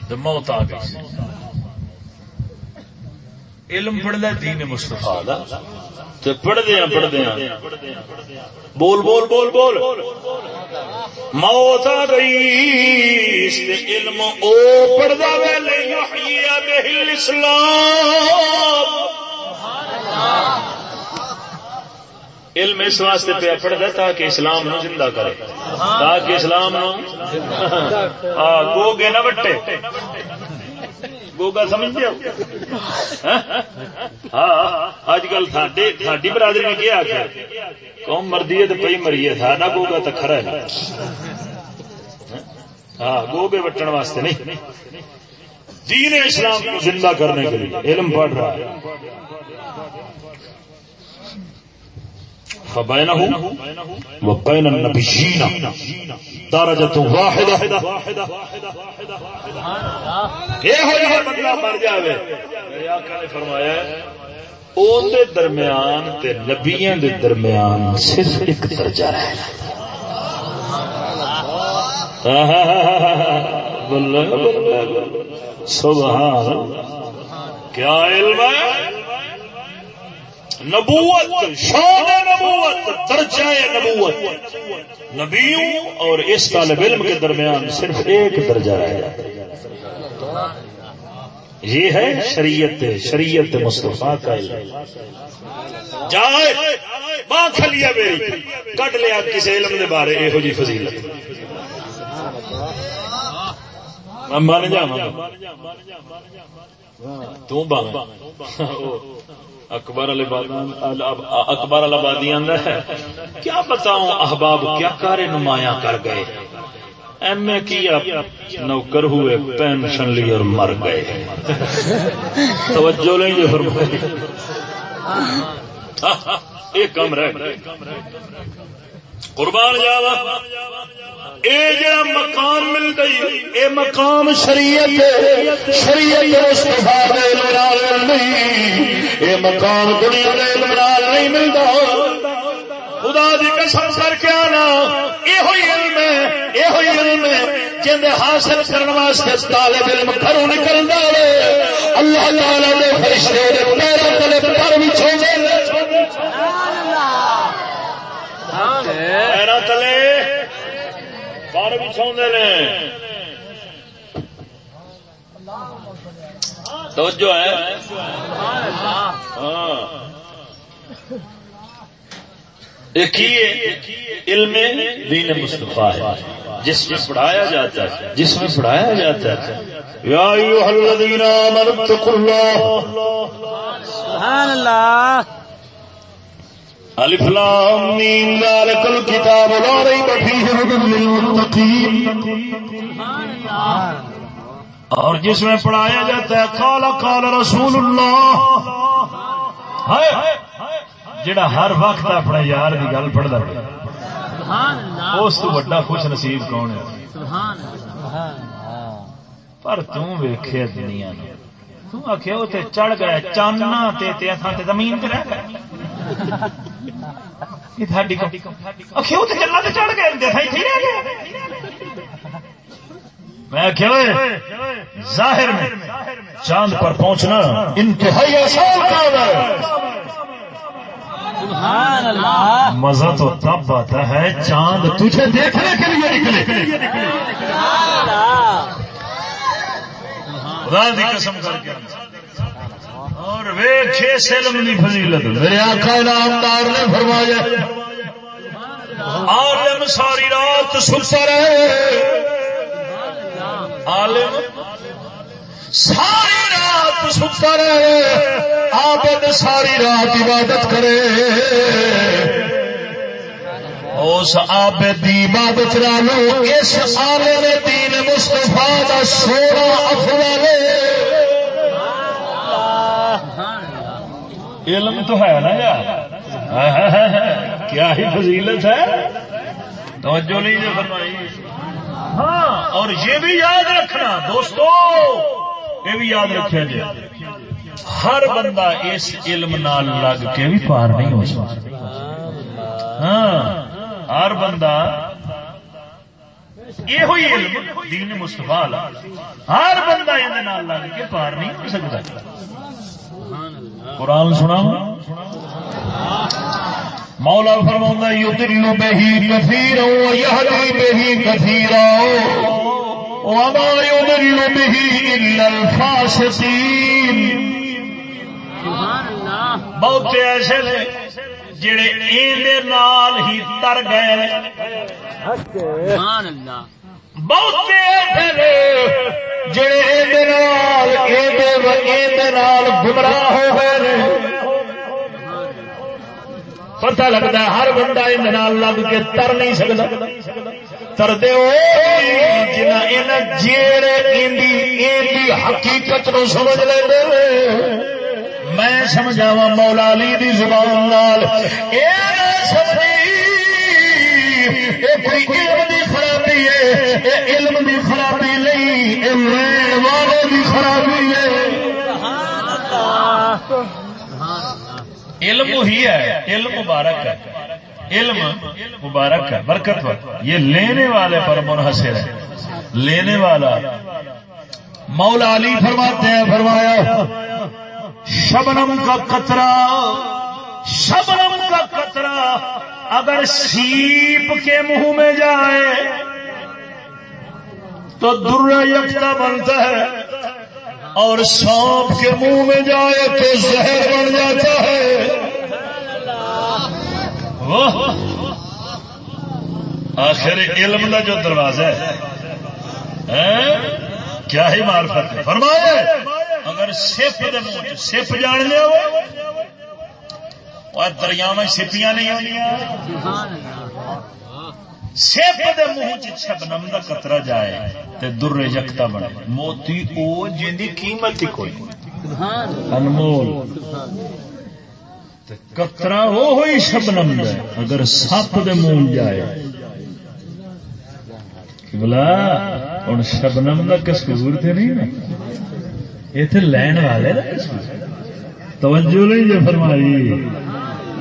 Speaker 1: تو موت آ گئی علم پڑھتا دین مستفا
Speaker 4: تو پڑھتے ہیں پڑھتے ہیں بول بول بول بول۔ موت آ گئی اس تے علم او ویلے یحیی بہ الاسلام۔ علم اس واسطے پہ پڑھتا تاکہ اسلام نو زندہ کرے۔ تاکہ اسلام نو ہاں گو گے نہ بٹے گوگا سمجھ دیا ہاں؟ اج کل ساری برادری نے کیا آخر قوم مردی ہے تو پی مری ہے ساڈا گوگا تو کھڑا ہے۔ ہاں گوگے وٹن واسطے نہیں۔ دین اسلام کو زندہ کرنے کے لیے علم پڑھ رہا ہے۔ فبينه وبين النبيين درجة واحدة. یہ بندہ مر جائے میرے آقا نے فرمایا اندر درمیان تے نبیاں دے درمیان صرف ایک درجہ رہ سبحان کیا علم ہے؟
Speaker 1: نبوت، شان نبوت، درجہ نبوت۔ نبیوں اور اس طالب علم کے درمیان صرف ایک درجہ رہ جاتا ہے۔ یہ ہے شریعت شریعت مصطفیٰ کا علم۔ جائے، ماں کھلیا میری۔ کٹ لیا کسی علم کے بارے یہو جی فضیلت۔ میں من جا تن اکبر اکبر آبادی ہے. کیا بتاؤں؟ احباب کیا کارے نمایاں کر گئے؟ ایم اے کیا نوکر ہوئے، پینشن لی اور مر گئے۔ توجہ لیں گے فرمائی ایک کم رہ قربان جاوا۔ اے جڑا مقام مل گئی اے مقام شریعت شریعت مصطفیٰ دے لال نہیں۔ اے مقام دنیا دے لال نہیں ملتا۔ خدا دی قسم کر کے آنا۔ یہ علم ہے یہ علم ہے۔ جن حاصل کرنے واسطے طالب علم گھروں نکل دے اللہ تعالی دے فرشتے دے پر بچھا نے۔ توجہ ہے؟ ہاں۔ علم دین مصطفیٰ ہے۔ جس میں پڑھایا جاتا ہے، جس میں پڑھایا جاتا ہے۔ یا ایوہ الذین آمنوا اتقوا اللہ۔
Speaker 5: سبحان اللہ۔
Speaker 1: الف لام میم ذالک الکتاب لا ریب فیہ للمتقین اور جس میں پڑھایا جاتا ہے، قال قال رسول اللہ۔ جڑا ہر وقت اپنے یار کی گل پڑھتا اس تو وڈا خوش نصیب کون ہے؟ پر تیکھے دنیا آخیا اتنے چڑھ گیا چانا زمین پہ رہ گیا چڑھ گئے میں ظاہر میں چاند پر پہنچنا انتہائی آسان کام ہے مزہ تو تب آتا ہے چاند تجھے دیکھنے کے لیے نکلے قسم کر کے اور ویخے سلم کی فضیلت۔ میرے آقا نامدار نے فرمایا عالم ساری رات سلسا رہے۔ عالم ساری رات ستا رہے۔ آپ ساری رات عبادت کرے۔ اس آب دی عبادت رالو اس عالم دین مستفا کا سونا افضل علم تو ہے نا یار کیا ہی فضیلت ہے؟ توجہ نہیں جو فرمائی۔ ہاں۔ اور یہ بھی یاد رکھنا دوستو یہ بھی یاد رکھا جی۔ ہر بندہ اس علم نال لگ کے بھی پار نہیں ہو سکتا۔ ہاں۔ ہر بندہ یہ ہوئی علم دین مستفا ہر بندہ یہ لگ کے پار نہیں ہو سکتا۔ قرآن سنا مولا فرما یو بہی کثیر یہ بہی کثیر وما يضل به إلا الفاسقين بہت ایسے نے جڑے ایندے نال ہی تر گئے بہت ایسے نے گمراہ ہو گئے پتہ لگتا ہے ہر بندہ اندر لگ کے تر نہیں سکتا تردے جنا جیڑے حقیقت نو سمجھ لے میں سمجھاوا مولا علی دی زبان لال کوئی علم دی خرابی ہے علم دی خرابی نہیں والے دی خرابی ہے۔ علم ہی ہے، علم مبارک ہے۔ علم مبارک ہے، برکت یہ لینے والے پر منحصر ہے۔ لینے والا۔ مولا علی فرماتے ہیں، فرمایا، شبنم کا قطرہ، شبنم کا قطرہ اگر سیپ کے منہ میں جائے تو در یکتا بنتا ہے۔ اور سانپ کے منہ میں جائے تو زہر بن جاتا ہے۔ آخر علم کا جو دروازہ ہے۔ کیا ہی معرفت ہے۔ فرمایا اگر سپ سپ جان لیا اور دریا میں سپیاں نہیں آنی دے منہ شبنم دا قطرہ جائے تے در یکتا بنے۔ موتی او جن دی قیمت ہی کوئی انمول۔ تے قطرہ وہ ہوئی شبنم دا اگر سپ دے منہ جائے۔ بلا ہوں شبنم کا کسور تو نہیں نا۔ یہ تو لین والے دا۔ توجہ نہیں جو فرمائی۔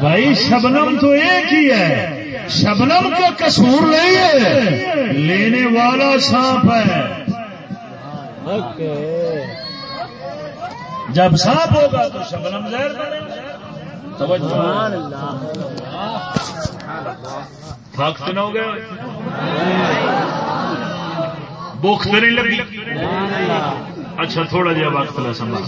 Speaker 1: بھائی شبنم تو ایک ہی ہے۔ شبنم کا قصور نہیں ہے. لینے والا سانپ ہے. جب سانپ ہوگا تو شبنم زہر وقت نہ ہو گیا بخ تو نہیں لگی. اچھا تھوڑا جہا وقت لا سما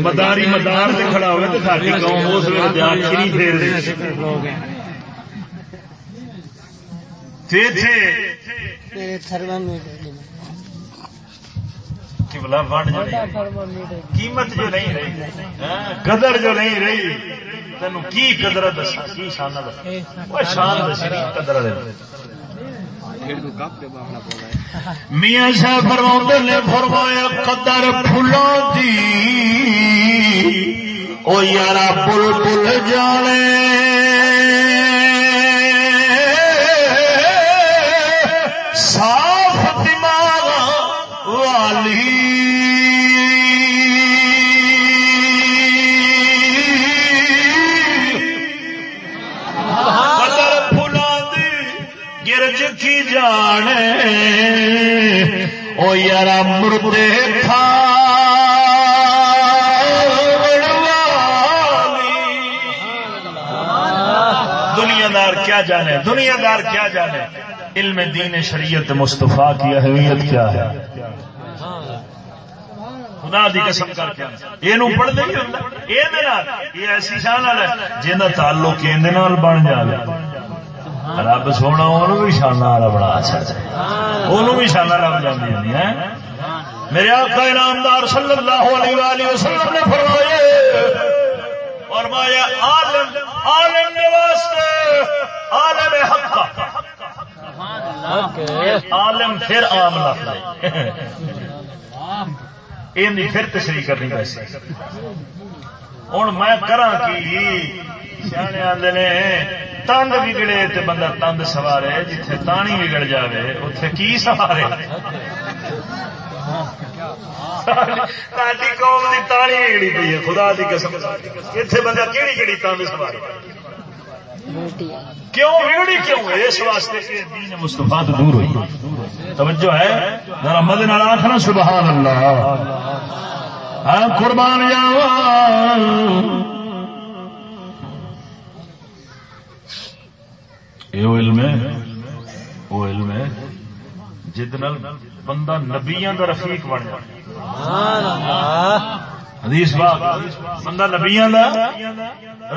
Speaker 1: مداری مدار سے کھڑا ہوئے تو ساری قوم اس دیہات کری پھیر قیمت جو نہیں رہی۔ قدر جو نہیں رہی۔ تینوں کی قدر دسا کی شان دسا شان دسی قدر میاں صاحب فرما نے فرمایا قدر پھلوں دی۔ او یارا پل پل جانے۔ جانے او یارا مردے کھا دنیا دار کیا جانے دنیا دار کیا جانے علم دین شریعت مصطفیٰ کی اہمیت کیا ہے خدا دی قسم کر کے یہ پڑھ دیں گے یہ ایسی شان ہے جہاں تعلق یہ بن جائے رب سونا انہوں بھی شانہ والا بڑا اچھا انہوں بھی شانہ رب ہیں۔ میرے آقا انعامدار صلی اللہ علیہ وسلم نے فرمایا فرمایا عالم عالم نے واسطے عالم حق۔ عالم پھر عام لفظ ہے پھر تشریح کرنی ویسے ہوں میں کرا کی سیانے آدھے نے تند بگڑے تے بندہ تند سوارے جتھے تانی بگڑ جاوے اتے کی سوارے ساری قوم کی تانی بگڑی پی ہے خدا کی قسم اتنے بندہ کہڑی کہڑی تند سوارے کیوں بگڑی کیوں اس واسطے کہ دین مصطفیٰ تو دور ہوئی توجہ ہے ذرا مدن آخنا سبحان اللہ ہاں قربان جاوا یہ علم ہے، وہ علم ہے جد بندہ نبیاں دا رفیق بن جائے۔ حدیث بات بندہ نبیاں دا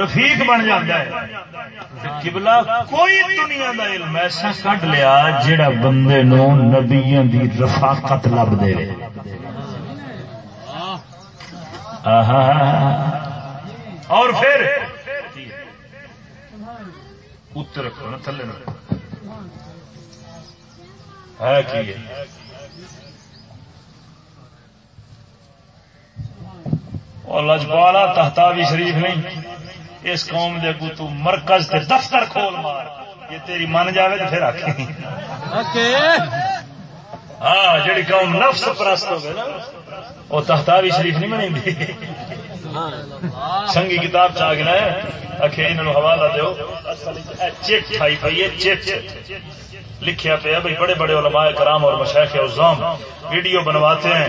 Speaker 1: رفیق بن جاتا ہے۔ قبلہ کوئی دنیا دا علم ایسا کڈ لیا جڑا بندے نو نبیاں دی رفاقت لب دے اور پھر اتر رکھو نا تھلے رکھو. ہے کی اور لجپالا تحتاوی شریف نہیں. اس قوم دے کو تو مرکز تے دفتر کھول مار. یہ تیری من جاوے تو پھر آخی ہاں جڑی قوم نفس پرست ہوگی نا، وہ تحتاوی شریف نہیں بنی سنگی کتاب چاہ ہے اکھے انہوں حوالہ دیو۔ چیک کھائی پئی ہے لکھیا پہ بھائی بڑے بڑے علماء کرام اور مشائق عظام ویڈیو بنواتے ہیں۔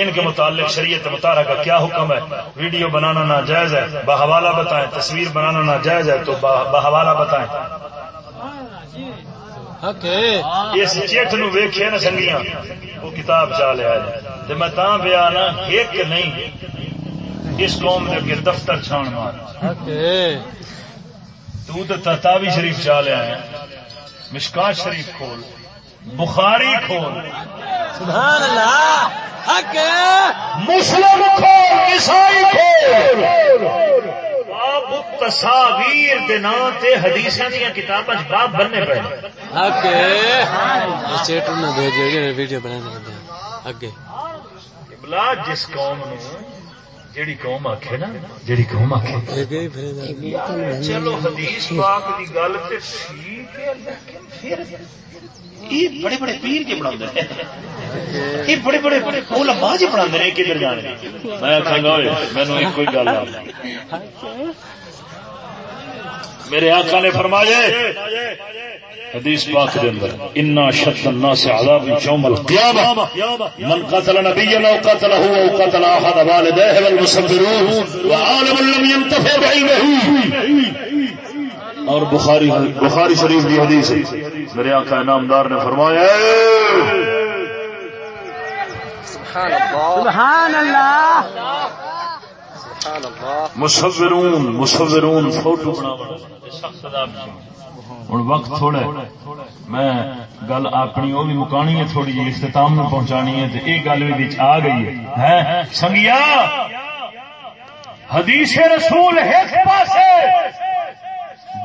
Speaker 1: ان کے متعلق شریعت مطالعہ کا کیا حکم ہے؟ ویڈیو بنانا ناجائز ہے بحوالہ بتائیں، تصویر بنانا ناجائز ہے تو بحوالہ بتائیں۔ اس چیٹ نو ویکھے نا سنگیاں۔ وہ کتاب چا لیا ہے۔ میں تاں بیا نا ایک نہیں۔ اس قوم کے دفتر چھان مار۔ تو تتاوی شریف چا لیا ہے۔ مشکا شریف کھول۔ بخاری کھول۔
Speaker 3: سبحان اللہ حق
Speaker 1: مسلم کھول عیسائی کھول۔ باب تصاویر دے نام تے حدیثاں دی کتاباں باب بننے پے۔
Speaker 3: حق چیٹ نہ بھیجو گے ویڈیو بنانے لگے اگے
Speaker 1: بلا جس قوم نو جیڑی قوم آکھے نا جیڑی قوم آکھے۔ چلو حدیث پاک دی گل تے ٹھیک ہے لیکن پھر یہ بڑے بڑے پیر جی کے بنا یہ بڑے بڑے علماء جی بنا رہے کدھر جانے میں آخا گا مینو ایک کوئی گل میرے آقا نے فرمایا حدیث پاک دے اندر، انا شد الناس عذاب يوم القيامه من قتل نبيا او قتله او قتل احد والديه والمصبرون وعالم لم ينتفع بعلمه اور بخاری بخاری شریف کی حدیث ہے۔ میرے آقا نامدار نے فرمایا
Speaker 3: سبحان اللہ
Speaker 1: مصورون مصورون فوٹو بنا ہوں وقت تھوڑا میں گل اپنی وہ بھی مکانی ہے، تھوڑی جی اختتام میں پہنچانی ہے تو یہ گل بھی آ گئی ہے؟ سنگیا! حدیث رسول ایک پاسے۔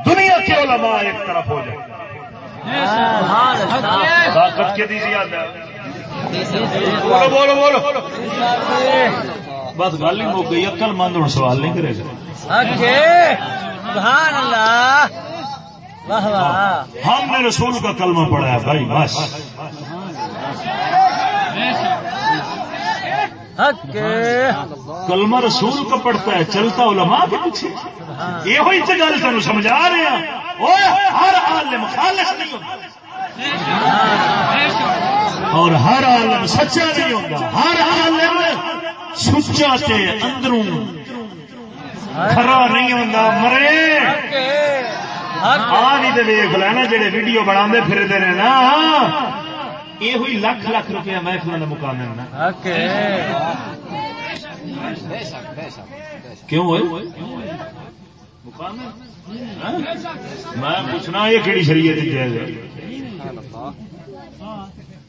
Speaker 1: دنیا کے علماء ایک طرف ہو جائے۔ طاقت کے دیجیے بولو بولو بولو۔ بس گل ہی گئی اکل مند ہوں سوال نہیں کرے گا۔ ہم نے رسول کا کلمہ پڑھا ہے بھائی بس۔ کلمہ رسول کا پڑھتا ہے چلتا علماء کے پیچھے۔ یہ ہوئی تو گل تمہیں سمجھا رہے ہیں۔ ہر عالم خالص نہیں ہوتا اور ہر عالم سچا نہیں ہوتا ہر عالم سچا تے اندروں کھرا نہیں ہوتا مرے۔ آ نہیں تو ویخ لینا جہے ویڈیو بنا پھرتے ہیں نا۔ یہ ہوئی لکھ لکھ روپیہ محفل کا مقام ہے کیوں ہوئے میں پوچھنا یہ کہڑی شریعت جائز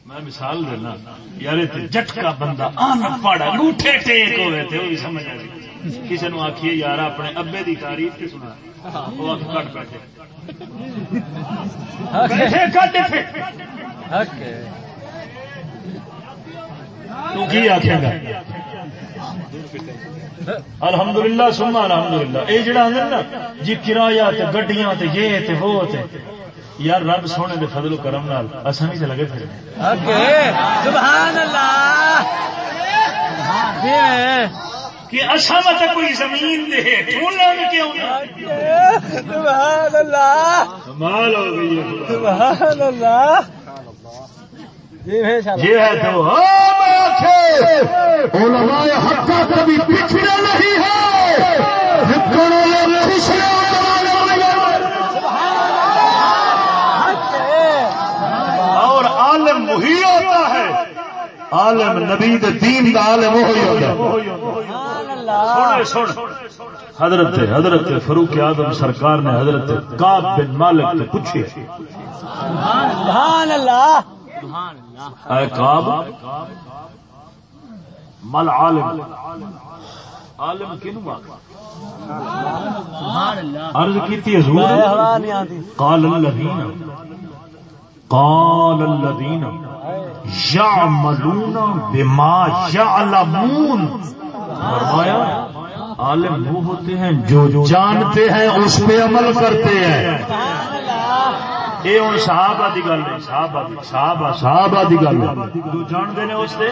Speaker 1: میں مثال دینا یار جٹ کا بندہ ان پڑھ انگوٹھے ٹیک ہوئے تھے وہ سمجھ آ کسی نے آخیے یار اپنے ابے کی تاریخ سنا۔ وہ آخ کٹ بیٹھے۔ تو کی آخے گا؟ الحمد للہ سما الحمد للہ یہ جڑا نا جی کرایہ گڈیاں یہ وہ یار رب سونے دے فضل و کرم نال نہیں چلے پھر
Speaker 3: سبحان اللہ۔
Speaker 1: کہ کوئی زمین دے کیوں
Speaker 3: سبحان اللہ۔
Speaker 1: کمال ہو گئی
Speaker 3: سبحان اللہ۔
Speaker 1: یہ ہے تو علماء حق کبھی پچھڑے نہیں ہے۔ اور عالم وہی ہوتا ہے۔ عالم نبی دین کا عالم وہی ہوتا ہے۔ سن حضرت حضرت فروخ آدم سرکار نے حضرت کاب بن مالک سے پوچھے۔
Speaker 3: سبحان اللہ۔
Speaker 1: اے کاب مل عالم۔ عالم کینو عرض کی حضور قال الذين قال الذين يعملون بما يعلمون فرمایا عالم وہ ہوتے ہیں جو جانتے ہیں اس پہ عمل کرتے ہیں۔ یہ ہوں صحابہ کی گل نہیں صحابہ صحابہ صحابہ کی گل جو جانتے ہیں اس سے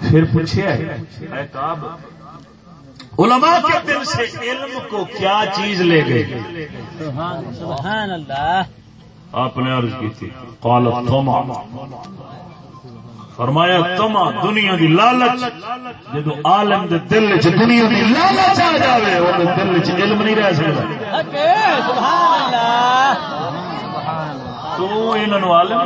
Speaker 1: پھر پوچھے علماء کے دل سے علم کو کیا چیز لے گئے؟
Speaker 3: سبحان اللہ۔
Speaker 1: آپ نے عرض کی تھی قالت فرمایا تما دنیا دی لالچ جدو عالم دے دل چ دنیا دی لالچ آ جاوے او دے دل چ علم نہیں رہ سکدا. تو انہاں نو عالم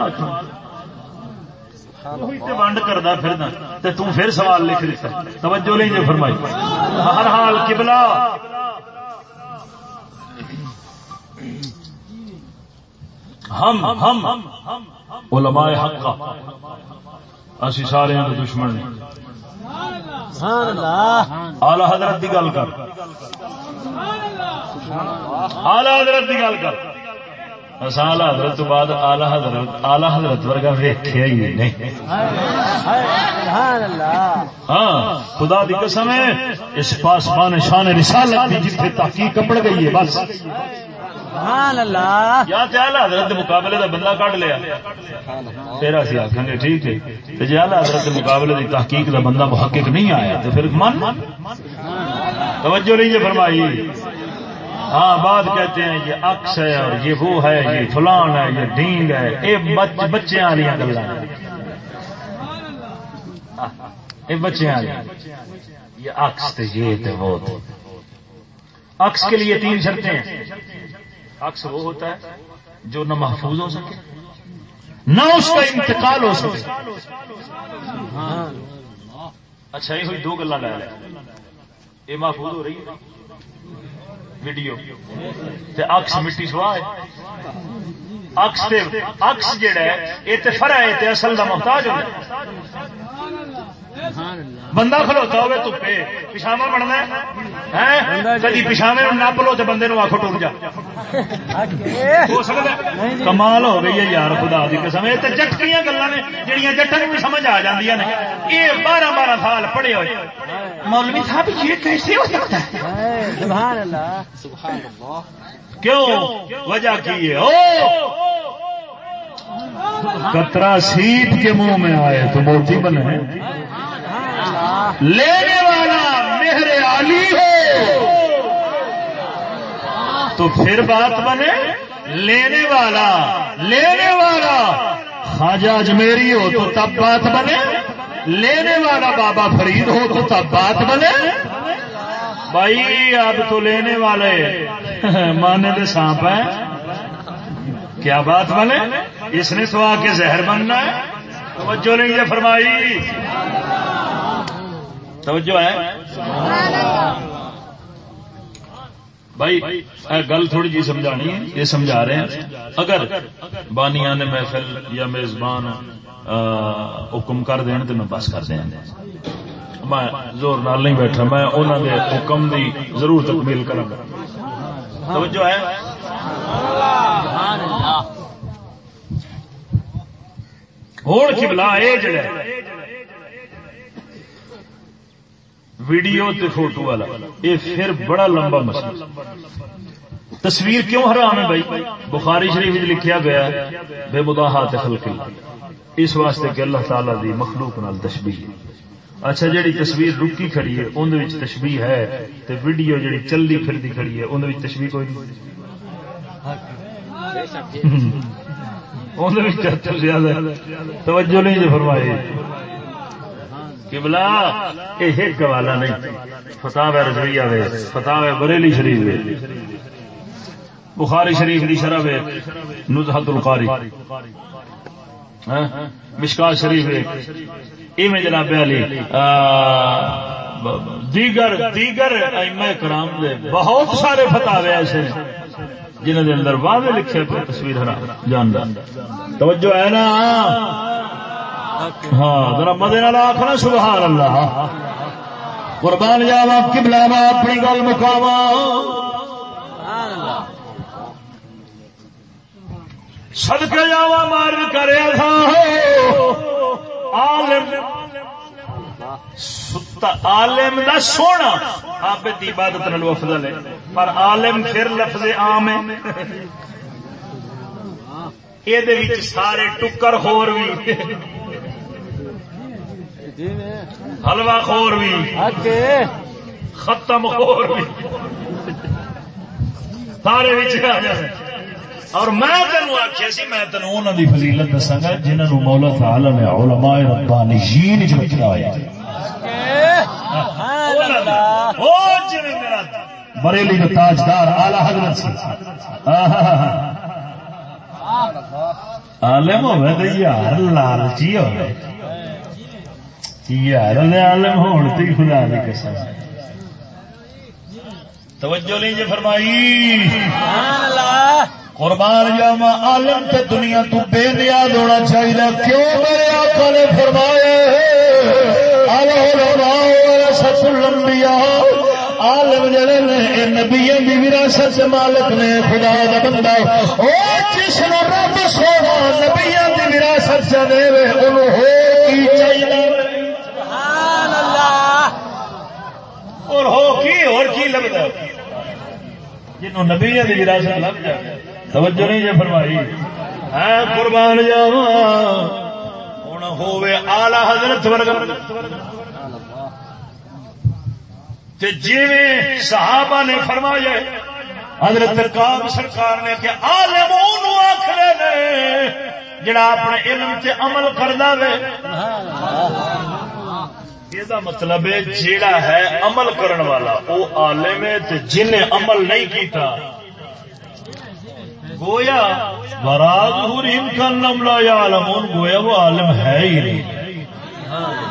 Speaker 1: وہی تے ونڈ کردا پھردا تے تو پھر سوال لکھ دیتا توجہ نہیں جو فرمائی۔ ہر حال قبلہ۔ ہم ہم علماء حق۔ اسی سارے ہیں دشمن نے آلہ حضرت کی گل کر۔ آلہ حضرت کی گل کر۔ آلہ حضرت تو بعد آلہ حضرت آلہ حضرت ورگا ویخیا ہی نہیں۔ ہاں خدا دی قسم ہے اس پاس پان شان رسالت جتنے تحقیق کپڑ گئی ہے بس۔ یا تے آلہ حضرت دے مقابلے دا بندہ کڈ لیا۔ پھر اسی آکھیں گے، ٹھیک ہے۔ تے جے آلہ حضرت دے مقابلے دی تحقیق دا بندہ محقق نہیں آیا تو پھر من؟ توجہ نہیں یہ فرمائی۔ ہاں بات کہتے ہیں، یہ عکس ہے اور یہ وہ ہے، یہ فلان ہے، یہ ڈینگ ہے۔ یہ بچے والی گلا یہ بچے والی یہ عکس تے یہ تے وہ عکس کے لیے تین شرطیں ہیں۔ عکس وہ ہوتا ہے جو نہ محفوظ ہو سکے، نہ اس کا انتقال ہو سکے۔ اچھا یہ ہوئی دو گلا لے یہ محفوظ ہو رہی ہے۔ ویڈیو۔ اکس مٹی سوا ہے۔ اکس اکس جہا ہے، یہ تو فرا ہے اصل کا محتاج ہوتا بندہ کھلوتا ہوئے تپے پچھاوا بننا کدی پچھاوے نپ لو تو بندے آخو ٹوٹ جا۔ ہو سکتا کمال ہو گئی ہے یار خدا کی قسم۔ یہ تو جٹکیاں گلا نے جہیا جٹن بھی سمجھ آ جی نے۔ یہ بارہ بارہ سال پڑھے ہوئے۔ مولوی صاحب یہ کیسے ہو سکتا ہے؟ کیوں؟ وجہ کی ہے؟ کترا سیپ کے منہ میں آئے تو موتی بنے۔ لینے والا مہر علی ہو۔ تو پھر بات بنے لینے والا لینے والا خواجہ اجمیری ہو تو تب بات بنے، لینے والا بابا فرید ہو تو تب بات بنے۔ بھائی، اب تو لینے والے مانے دے سانپ ہے کیا بات بنے؟ اس نے تو آ کے زہر بننا ہے۔ توجہ نہیں یہ فرمائی۔ توجہ ہے؟ بھائی گل تھوڑی جی سمجھانی ہے، یہ سمجھا رہے ہیں۔ اگر بانیا نے محفل یا میزبان حکم کر دین تو میں بس کر دیا میں زور نال نہیں بیٹھا، میں انہوں نے حکم دی ضرور تکمیل کروں توجہ ہے؟ ہوں چبلا یہ جڑا ویڈیو تے فوٹو والا۔ یہ پھر بڑا لمبا مسئلہ۔ تصویر کیوں حرام ہے بھائی؟ بخاری شریف لکھیا گیا ہے، بے مداحات خلقی۔ اس واسطے کہ اللہ تعالی دی مخلوق نال تشبیہ۔ اچھا جیڑی تصویر رکی کھڑی ہے ان وچ تشبیہ ہے تے ویڈیو جیڑی چلدی پھردی کھڑی ہے ان وچ تشبیہ کوئی نہیں۔ ان زیادہ توجہ نہیں جو فرمائی۔ قبلہ یہ ایک حوالہ نہیں۔ فتح رضویہ وے فتح بریلی شریف وے۔ بخاری شریف دی شرح وے نزہت القاری۔ ہاں؟ مشکا شریف وے۔ ایویں جناب علی دیگر دیگر ائمہ کرام دے بہت سارے فتاوے ایسے ہیں جنہوں دے اندر واضح لکھے پہ تصویر حرام، جاندار۔ توجہ ہے نا؟ ہاں ذرا مدے نال آخنا سبحان اللہ قربان جاوا قبلہ میں اپنی گل مکاوا صدقے جاوا مار کرے تھا عالم عالم دا سونا۔ عابد دی عبادت نال افضل ہے، پر عالم پھر لفظ عام ہے۔ یہ سارے ٹکر خور بھی حلوا خور بھی۔ ختم خور بھی۔ سارے اور میں تینوں آخیا سی میں تینوں انہوں دی فضیلت دساگا جنہوں مولا تعالی نے علماء ربانیین جو ہوا بریلی کا تاجدار آلہ حضرت سی۔ عالم ہوئے تو یار لالچی ہوئے عالم ہونے تو خدا دی قسم۔ توجہ نہیں جی فرمائی۔ قربان جاوا عالم تے دنیا تو بے نیاز ہونا چاہیے کیوں میرے آقا نے فرمایا سچ لمبیا عالم جڑے نے نبیوں کی وراثت مالک نے، خدا دا بندہ۔ او جس نو رب سونا نبیوں کی وراثت چ دے انہوں ہو کی چاہیے اور ہو کی اور کی لگتا جنہوں نبی کی وراثت لگ جائے توجہ نہیں جی فرمائی۔ ہے قربان جاوا ہوں ہوے آلہ حضرت ورگا۔ جی صحابہ نے فرمایا، حضرت کام سرکار نے کہ عالم آخر نے، جڑا اپنے علم سے عمل کرتا وے۔ یہ مطلب ہے جیڑا ہے عمل کرن والا وہ عالم ہے جن عمل نہیں کیتا گویا براد کا نملا یا عالمون گویا وہ عالم ہے ہی نہیں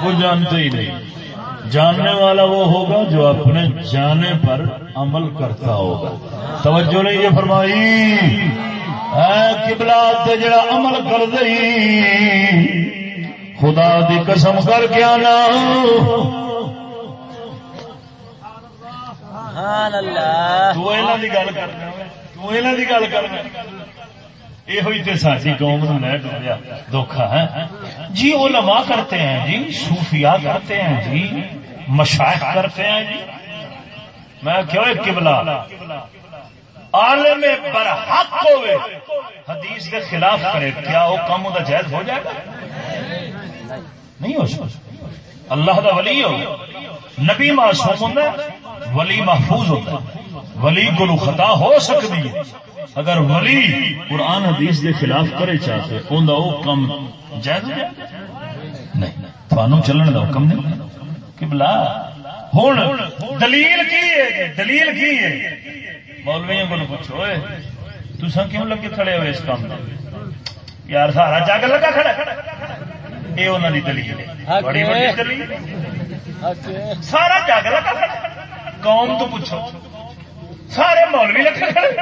Speaker 1: وہ جانتے ہی نہیں جاننے والا وہ ہوگا جو اپنے جانے پر عمل کرتا ہوگا توجہ نہیں یہ فرمائی کبلا جڑا عمل کر دئی خدا دی قسم کر کے آنا۔ گل کرنا یہ ہوئی تے ساری قوم نو لے ڈوبیا دھوکھا ہے۔ جی علماء کرتے ہیں جی صوفیاء کرتے ہیں جی مشائخ کرتے ہیں جی۔ میں کیوں قبلہ۔ عالم برحق ہوئے۔ حدیث کے خلاف کرے، کیا وہ کم کا جائز ہو جائے گا؟ نہیں ہو سکتا۔ اللہ کا ولی ہو۔ نبی معصوم ہوتا ہے، ولی محفوظ ہوتا ہے۔ ولی کو خطا ہو سکتی ہے۔ اگر ولی قرآن حدیث دے خلاف کرے چاہتے ان وہ کم جائز ہو جائے نہیں۔ تھانوں چلن کا حکم نہیں۔ کہ بلا ہوں دلیل کی ہے؟ دلیل کی ہے؟ مولویوں کو پوچھو تسا کیوں لگے کھڑے ہوئے اس کام یار سارا جگ لگا کھڑا یہ انہوں کی دلیل ہے بڑی بڑی دلیل سارا جگ لگا قوم تو پوچھو سارے مولوی لگے کھڑے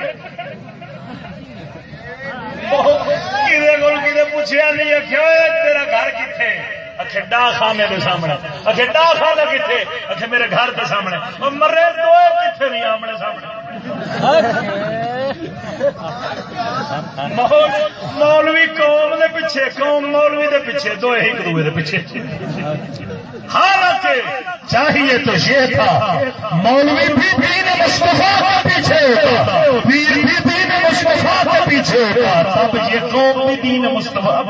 Speaker 1: پوچھا نہیں آخیا تیرا گھر کتنے اچھے ڈا خانے کے سامنے اچھے ڈا خانہ کتنے اچھے میرے گھر کے سامنے مرے دو کتنے نہیں آمنے سامنے مولوی قوم دے پیچھے قوم مولوی دے پیچھے دو ایک دوے دے پیچھے۔ حالانکہ چاہیے تو یہ تھا مولوی بھی دین مصطفیٰ کے پیچھے پیر بھی دین مصطفیٰ کے پیچھے تب یہ قوم بھی دین مصطفیٰ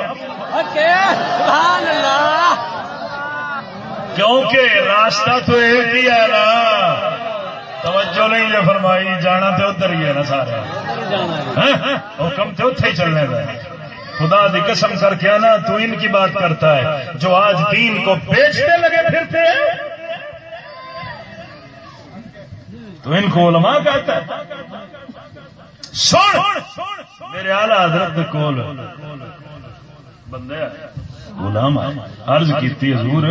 Speaker 1: کیونکہ راستہ تو ایک ہی ہے نا۔ توجہ نہیں جو فرمائی جانا تو ادھر ہی ہے نا سارا حکم تو اتنے ہی چلنے کا خدا دی قسم کر کے نا تو ان کی بات کرتا ہے۔ جو آج دین کو بیچنے لگے پھرتے ہیں تو ان کو علماء کہتا ہے۔ سن میرے آلہ حضرت کول بندے غلام عرض کیتی حضور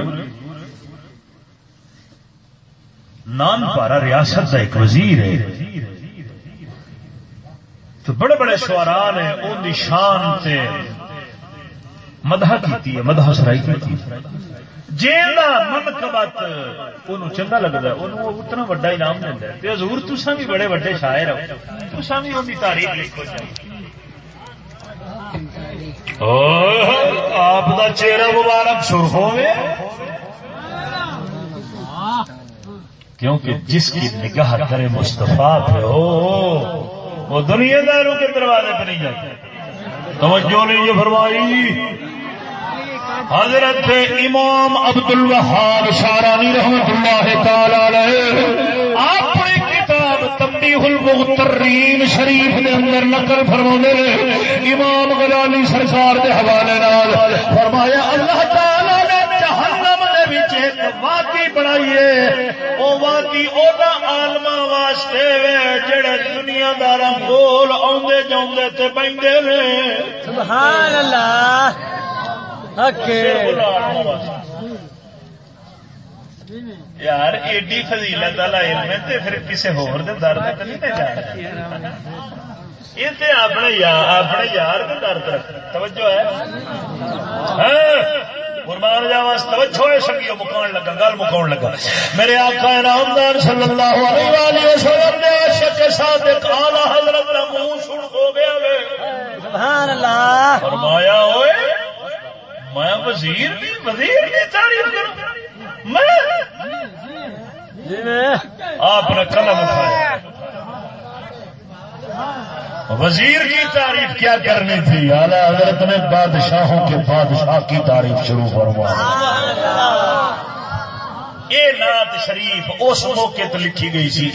Speaker 1: نان پارا ریاست کا ایک وزیر ہے۔ تو بڑے بڑے شعراء نے ان کی شان سے مدح کی مدح سرائی کی جیلا من کبت چنگا لگتا ہے اتنا وڈا انعام دینا ہے۔ حضور تسا بھی بڑے وڈے شاعر ہو۔ تسا بھی ان کی تاریخ لکھو آپ کا چہرہ مبارک سرخ ہوئے کیونکہ جس کی نگاہ کرے مستفا پہ ہو، وہ دنیا داروں کے دروازے پہ نہیں جاتے توجہ نہیں یہ فرمائی۔ حضرت امام عبد الوہاب شارانی رحمت اللہ تعالی اپنی کتاب تمبی تنبیہ المغترین شریف دے اندر نقل فرمانے نے۔ امام غزالی سرکار دے حوالے نال فرمایا، اللہ تعالی وادی بنائی ہے او وادی اونا عالماں واسطے وے جڑے دنیا داراں کول اوندے جاوندے تے بیندے نے۔
Speaker 3: سبحان اللہ
Speaker 1: یار ایڈی فضیلت والا علم ہے تے پھر کسی ہور دے در تے نہیں جانا یہ تے اپنے یار اپنے یار دے در تے رکھ توجہ ہے۔ ہاں، قربان جاواں توجہ ہے سنگیو مکان لگا گل مکان لگا۔ میرے آقا انعامدار صلی اللہ علیہ وآلہ وسلم نے عاشق صادق اعلی حضرت دا منہ سن ہو گیا وے۔
Speaker 3: سبحان اللہ۔
Speaker 1: فرمایا ہوئے میں وزیر بھی وزیر بھی تعریف کروں میں؟
Speaker 3: جی میں۔
Speaker 1: آپ نے قلم اٹھایا وزیر کی تعریف کیا کرنی تھی؟ اعلی حضرت نے بادشاہوں کے بادشاہ کی تعریف شروع فرمائی۔ یہ نعت شریف، اس موقع تے لکھی گئی سی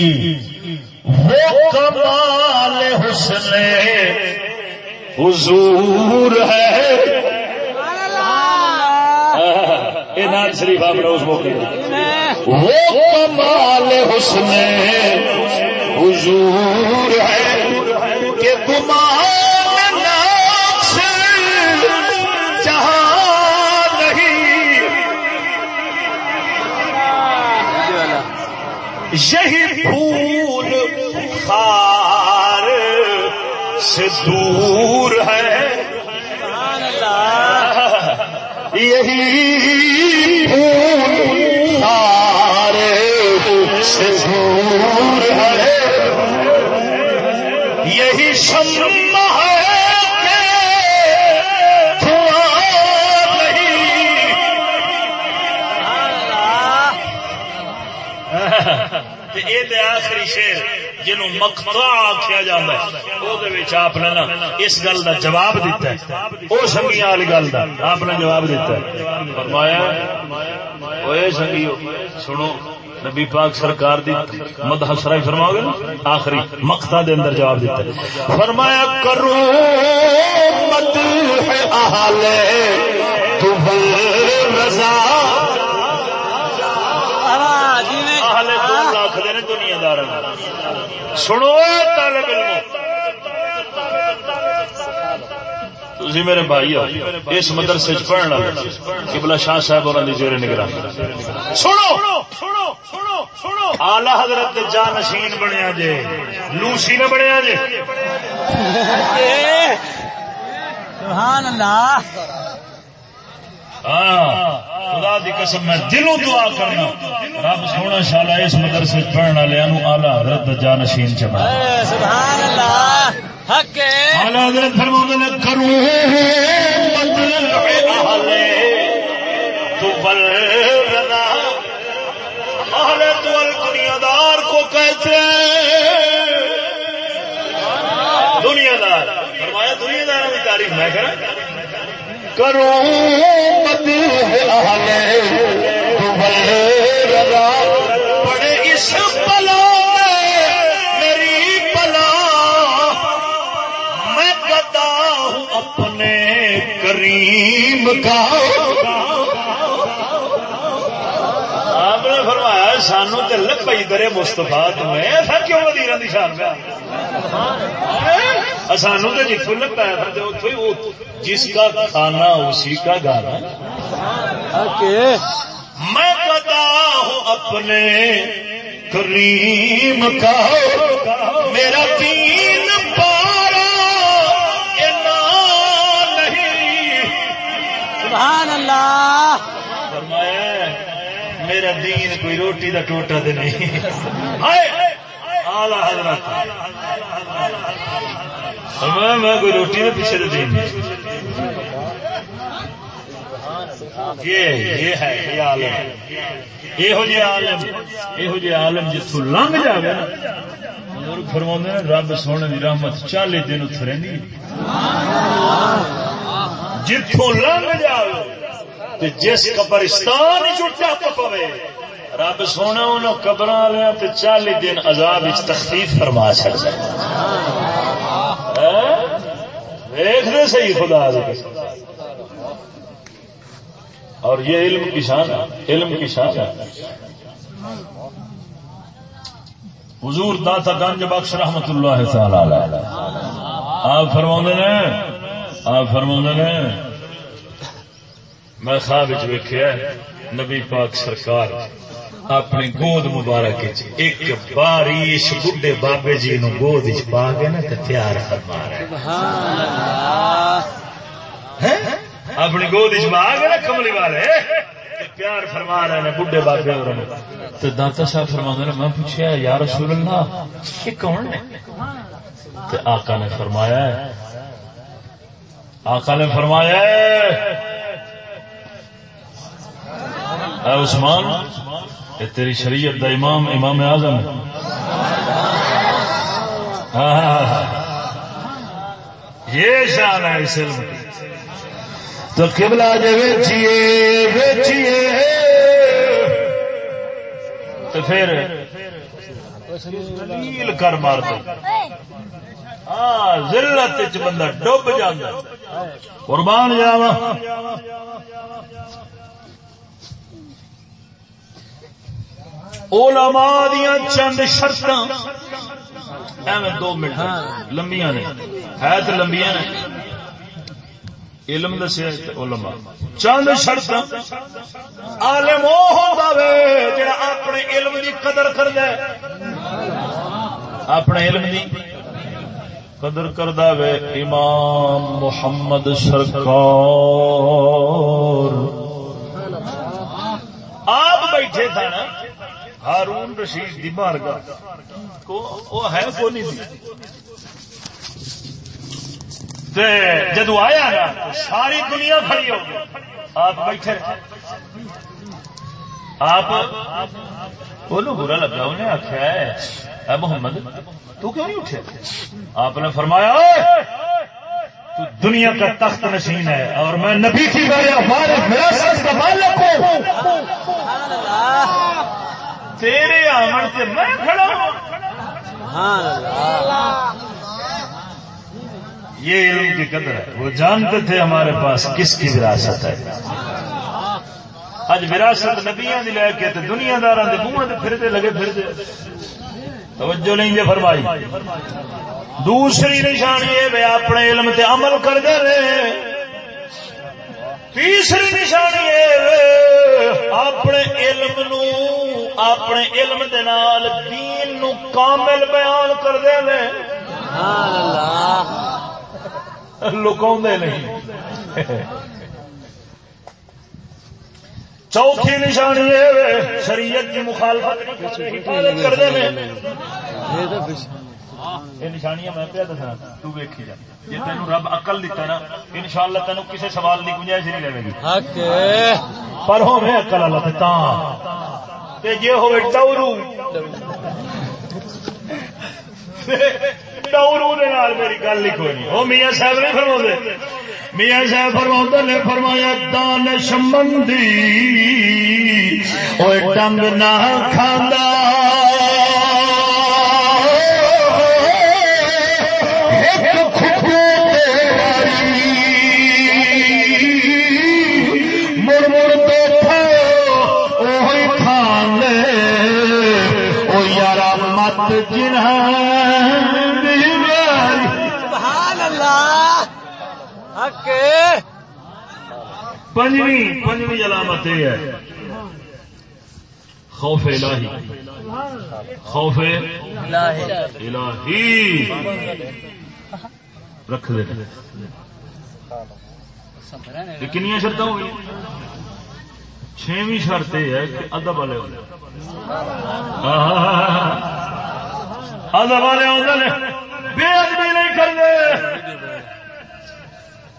Speaker 1: وہ کمال حسن حضور ہے۔ یہ نعت شریف، آپ نے اس موقع وہ کمال حسن حضور ہے کہ گمان نفس جہاں نہیں۔ یہی پھول خار سے دور ہے۔ یہی جنوں مقطع آکھیا جاندا ہے او دے وچ آپ نے نا اس گل دا جواب دیتا ہے۔ او سنگیاں والی گل دا، آپ نے جواب دیتا ہے۔ فرمایا اوے سنگیو، سنو، نبی پاک سرکار دی مدح سرائی فرماؤ گے نا، آخری مقطع دے اندر جواب دیتا ہے۔ فرمایا، کرو مت اہل تو رضا
Speaker 3: جی میں
Speaker 1: اہل دو لاکھ دے نے دنیا دار سنو طالب علم تسی میرے بھائی ہو اس مدرسے چ پڑھن والے قبلہ شاہ صاحب اور دی زیر سنو سنو۔ اعلی حضرت دے جانشین بنیا جے لوسی نہ بنیا جے۔
Speaker 3: سبحان اللہ۔
Speaker 1: ہاں۔ دی قسم میں دلوں دعا کرنا۔ رب سونا شالا اس مدرسے چ پڑھن والے اعلی حضرت جانشین چ بنا۔
Speaker 3: اے سبحان اللہ حق
Speaker 1: اعلی حضرت فرماتے ہیں کروں مطلب اہل تو بلرنا اہل تو دنیا دار کو کہتے ہیں۔ دنیا دار فرمایا دنیا دار کی تعریف میں کروں۔ کروں اہل تو بلرنا بڑے اس بلا میں میری بلا میں بتا ہوں اپنے کریم کا۔ آپ نے فرمایا سانو تو لگ پی درے مستفا تمہیں ایسا کیوں وزیر کی شان پہ سانو تو جتوں تو اتوں ہی وہ جس کا کھانا اسی کا گانا میں بتا ہوں اپنے کریم کا۔ میرا دین پارا نہیں۔
Speaker 3: سبحان اللہ۔
Speaker 1: فرمایا میرا دین کوئی روٹی دا ٹوٹا دے نہیں۔ آلہ حضرت۔ فرمایا میں کوئی روٹی دے پیچھے دے دین یہ یہ ہے یہ عالم۔ یہو جہ عالم۔ یہو جہ عالم جتوں لنگ جائے نا۔ بزرگ فرما رب سونے کی رحمت چالی دن اتنے رہی جتوں لنگ جائے جس قبرستان پوے، رب سونا انہوں قبر والے چالی دن عذاب تخفیف فرما سکتا ہے دیکھ دے صحیح خدا دے اور یہ علم کی شان ہے، علم کی شان ہے۔ حضور داتا گنج بخش رحمت اللہ تعالی آپ فرما نے؟ آپ فرما نے؟ میں خواب ویخیا نبی پاک سرکار اپنی گود مبارک چ ایک باری اس بڈھے بابے جی نو گود چ پا کے نا تے پیار فرما رہا ہے
Speaker 6: سبحان اللہ۔
Speaker 1: ہیں؟ اپنی گود چ پا کے نا کملی والے۔ پیار فرما رہے ہیں بڈھے بابے اور تو داتا صاحب فرما نے میں پوچھا یا رسول اللہ یہ کون ہے؟ تے آقا نے فرمایا ہے آقا نے فرمایا ہے عثمان یہ تیری شریعت دا امام امام اعظم ہے۔ یہ شان ہے اس علم کی۔ تو قبلہ جو ویچیے ویچیے۔ تو پھر دلیل کر مار دو۔ ذلت بندہ ڈب جاتا قربان جاوا علماء دیا چند شرط ایویں دو منٹ۔ لمبیا نے۔ ہے تو لمبیا نے۔ علم دسیا علماء۔ چند شرط عالم وہ ہوتا وے جڑا اپنے علم کی قدر کر دے اپنے علم کی قدر کردہ وے۔ امام محمد سرکار۔ آپ بیٹھے تھے نا۔ ہارون رشید دی بارگاہ کو وہ ہے کو نہیں تھی تے جدو آیا نا، ساری دنیا کھڑی ہو گئی۔ آپ بیٹھے آپ انہوں برا لگا، انہیں آخیا ہے، اے محمد، تو کیوں نہیں اٹھے؟ آپ نے فرمایا تو دنیا کا تخت نشین ہے اور میں نبی کی ہمارے وراثت کا مالک ہوں۔ تیرے آمن سے میں کھڑا ہوں۔ یہ علم کی قدر ہے۔ وہ جانتے تھے ہمارے پاس کس کی وراثت ہے۔ اج وراثت نبیاں دی لے کے تے دنیا داراں دے منہ تے پھردے لگے پھردے توجہ نہیں جے فرمائی۔ دوسری نشانی ہے وہ اپنے علم تے عمل کر دے رہے۔ تیسری نشانی ہے اپنے علم نو، اپنے علم دے نال دین نو کامل بیان کر دے رہے
Speaker 6: سبحان
Speaker 1: لکاؤں نہیں۔ چوتھی نشانی ہے، شریعت کی مخالفت حفاظت کر دے
Speaker 6: یہ
Speaker 1: نشانیاں میں تو ویکھی جا۔ جی تین رب اقل دیتا نا ان شاء اللہ تین کسی سوال کی گنجائش نہیں رہے گی۔ پر اقل اللہ ہوے ڈورو۔ میری گل نہیں کوئی نہیں۔ او میاں صاحب نے فرماundے میاں صاحب فرماundے نے فرمایا دانش مندی نہ کھاندا۔
Speaker 6: سبحان اللہ حق
Speaker 1: پنجویں پنجویں علامت یہ ہے۔ خوف الہی خوف الہی رکھ دے کنیا شرط ہو گئی چھویں شرط یہ ہے کہ ادب والے ہوتے ادب والے ہوتے ہیں بے ادبی نہیں کرتے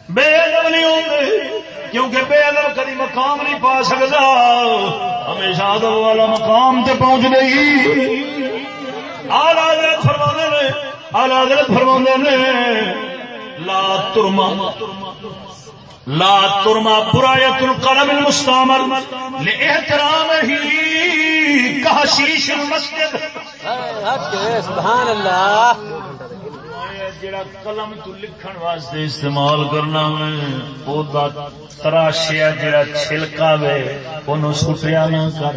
Speaker 1: بے ادب نہیں ہوتے کیونکہ بے ادب کدی مقام نہیں پا سکتا ہمیشہ ادب والا مقام تے پہنچ گئی آلہ حضرت فرمانے نے آلہ حضرت فرمانے نے، لا ترما
Speaker 3: لا ترما برایت القلم المستعمل لاحترام ہی کہشیش المسجد۔
Speaker 6: سبحان اللہ
Speaker 1: جڑا قلم تو لکھن واسطے استعمال کرنا میں او دا تراشیا جڑا چھلکا وے اونوں سٹیا نہ کر۔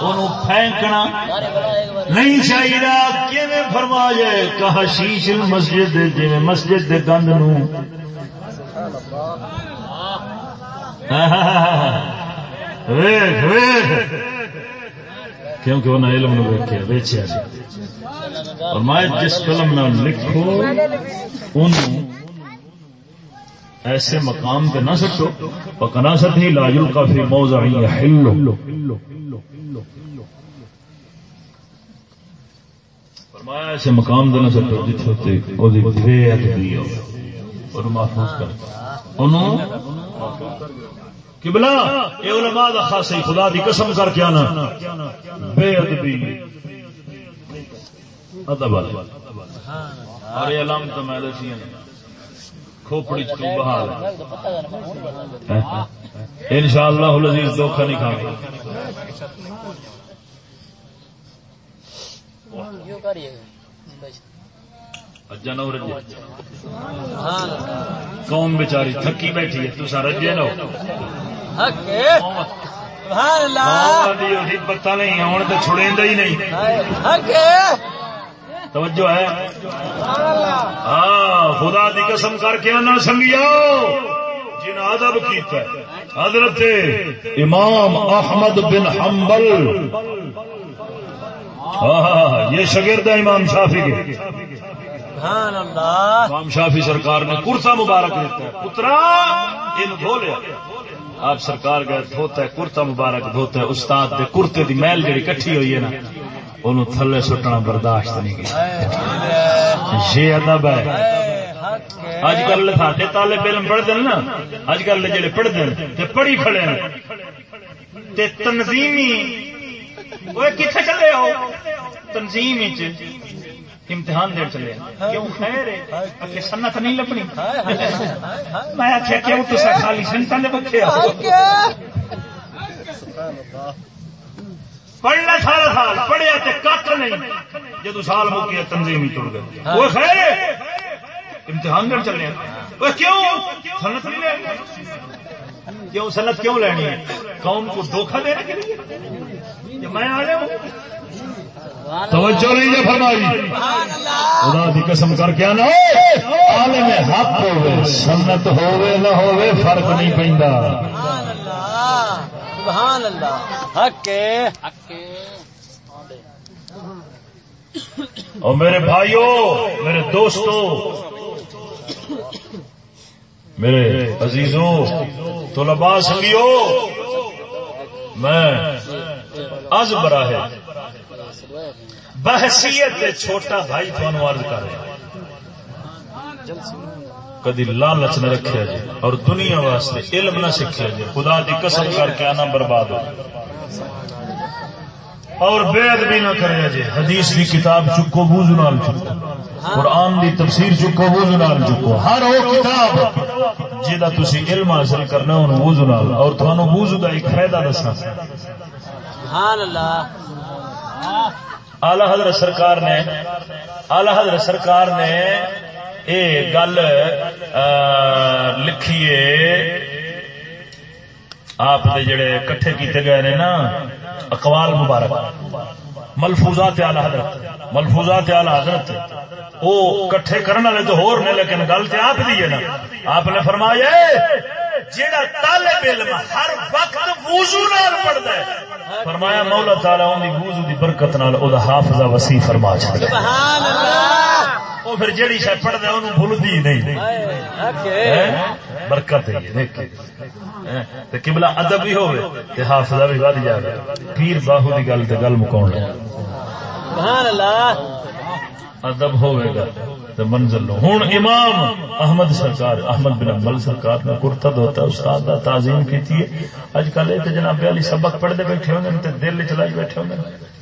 Speaker 1: اونوں پھینکنا۔ نہیں چاہیے کیویں فرمایا کہا شیش مسجد جویں مسجد دے گند نو ویکھ ویکھ۔ کیونکہ انہیں علم نو ویکھیا ویچیا جی۔ اور میں جس قلم نہ لکھو ان ایسے مقام پہ نہ سٹو پکنا سٹی لاجل کا فی موضع یحل فرمایا ایسے مقام پہ نہ سٹو جتھے ہوتے اور محفوظ کر انہوں قبلہ اے علماء دا خاصی خدا دی قسم کر کے آنا۔ بے ادبی۔ ادب اور یہ علامت میں دسی کھوپڑی چ بحال ان شاء اللہ لذیذ دھوکھا نہیں کھا کھانا اجا نو رجے قوم بیچاری تھکی بیٹھی ہے تو رجے نو پتا نہیں ہوں تو چھڑے ہی نہیں توجہ ہے ہاں خدا دی قسم کر کے نہ سنگیا جن ادب کیتا ہے حضرت امام احمد بن حنبل ہاں یہ شگرد امام شافی کے
Speaker 6: سبحان اللہ۔
Speaker 1: امام شافی سرکار نے کرتا مبارک دیتا ہے۔ پترا، ان دھو آپ سرکار گئے، دھوتا ہے کرتا مبارک دھوتا ہے۔ استاد دے کرتے دی میل جڑی کٹھی ہوئی ہے نا، انہوں تھلے سٹنا برداشت نہیں کیا۔ یہ ادب ہے۔ اج کل ساڈے طالب علم پڑھتے ہیں نا۔ اج کل جڑے پڑھتے ہیں تے پڑھی کھڑے ہیں۔ تے تنظیمی۔ وہ کتنے چلے ہو؟ تنظیم امتحان دین چلے کیوں؟ خیر ہے۔ سنت نہیں لبنی۔ میں آخیا کیوں تو خالی سنتوں نے بچے پڑھنا سارا سال پڑھیا تے کٹ نہیں۔ جدو سال مکیا تنظیم ہی ٹر گئے۔ وہ خیر ہے۔ امتحان دین چلے وہ کیوں؟ سنت نہیں لینی۔ کیوں؟ سنت کیوں لینی ہے؟ قوم کو دھوکہ دینے کے لیے میں آ ہوں؟ توجہ نہیں ہے فرمائی۔ خدا دی قسم کر کے آنا۔ عالم حق ہوے سنت ہوے نہ ہوے فرق نہیں پیندا۔
Speaker 6: سبحان اللہ حق حق
Speaker 1: اور میرے بھائیوں میرے دوستوں میرے عزیزوں طلباء، سنگیو، میں از برا ہے بحثیت چھوٹا بھائی تھانو عرض کر رہا کدی لالچ نہ رکھا جی اور دنیا واسطے علم نہ سیکھا جی خدا دی قسم کر کے آنا برباد ہو۔ اور بے ادبی نہ کرے جی حدیث دی کتاب چکو بوز نال چکو۔ قرآن دی تفسیر چکو بوز نال چکو۔ ہر وہ کتاب جہاں تھی علم حاصل کرنا ان بوز نال۔ اور تھانو بوز کا ایک فائدہ دسنا۔
Speaker 6: سبحان اللہ۔
Speaker 1: آلہ حضرت سرکار نے، آلہ حضرت سرکار نے یہ گل لکھیے۔ آپ جڑے کٹھے کیتے گئے نے نا، اقوال مبارک۔ ملفوظات آلہ حضرت، ملفوظات آلہ حضرت۔ وہ کٹھے کرنے والے تو ہور نے، لیکن گل تو آپ دی ہے نا۔ آپ نے فرمایا جیڑا طالب علم ہر وقت وضو نال پڑھدا ہے۔ فرمایا مولا تعالی اون دی وضو دی برکت نال او دا حافظہ وسیع فرما چھڈے
Speaker 6: سبحان اللہ۔
Speaker 1: او پھر جیڑی شے پڑھدا ہے اونوں بھولدی نہیں۔
Speaker 6: حق
Speaker 1: برکت ہے دیکھ تے قبلہ ادب بھی ہوے تے حافظہ بھی ود جاوے پیر باہو دی گل تے گل مکاون
Speaker 6: سبحان اللہ۔
Speaker 1: ادب ہوئے گا تو منزل لو۔ ہوں امام احمد سرکار، احمد بن امبل سرکار نے کرتا دھوتا استاد کا تعظیم کی اج کل یہ جناب علی سبق پڑھتے بیٹھے ہوتے دل چلائی بیٹھے ہوتے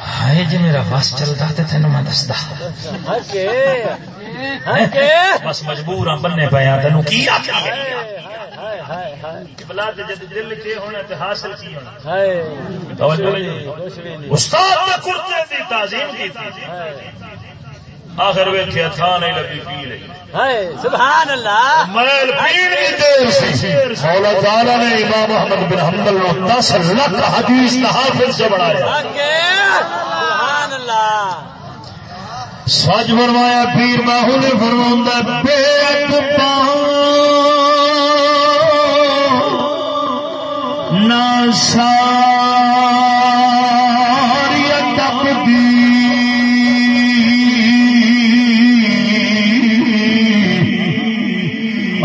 Speaker 1: ہائے۔ جی میرا بس چلتا تو تین میں دستا بس مجبور ہاں بننے پے ہاں کی نہیں۔ استاد نے کرتے دی تعظیم کی تھی آخر ویکھیا تھا نہیں لگی پی لئی
Speaker 3: سبحان اللہ
Speaker 1: میل پین کی دیر سی۔ مولا تعالی نے امام احمد بن حنبل کو دس لاکھ حدیث کا حافظ سے بڑھایا
Speaker 3: سبحان اللہ
Speaker 1: سچ فرمایا پیر باہو نے فرما بے نہ ساری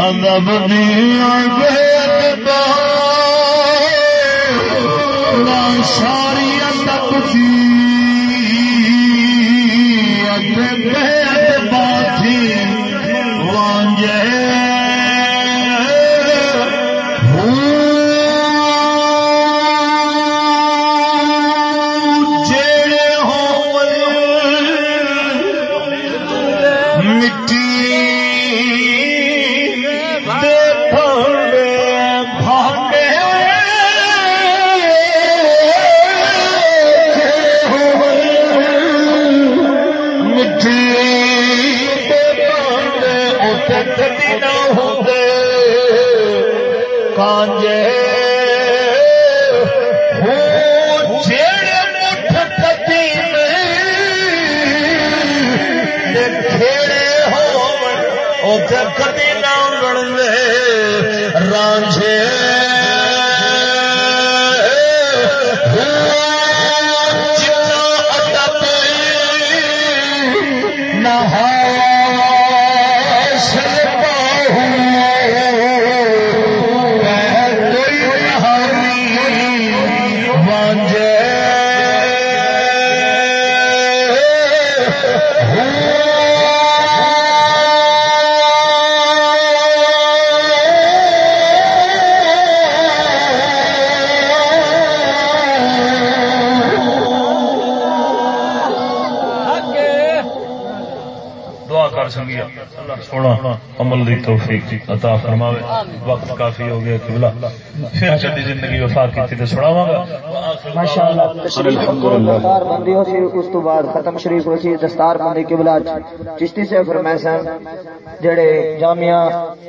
Speaker 1: ادب دیا بے توفیق عطا فرماوے۔ وقت کافی ہو گیا قبلہ۔ پھر چڑی زندگی وفا کی تے سناواں گا
Speaker 2: ماشاءاللہ تشریف رکھو دستار بندی ہو سی اس تو بعد ختم شریف ہو سی دستار بندی کے بلاج چشتی سے فرمائے سن جڑے جامعہ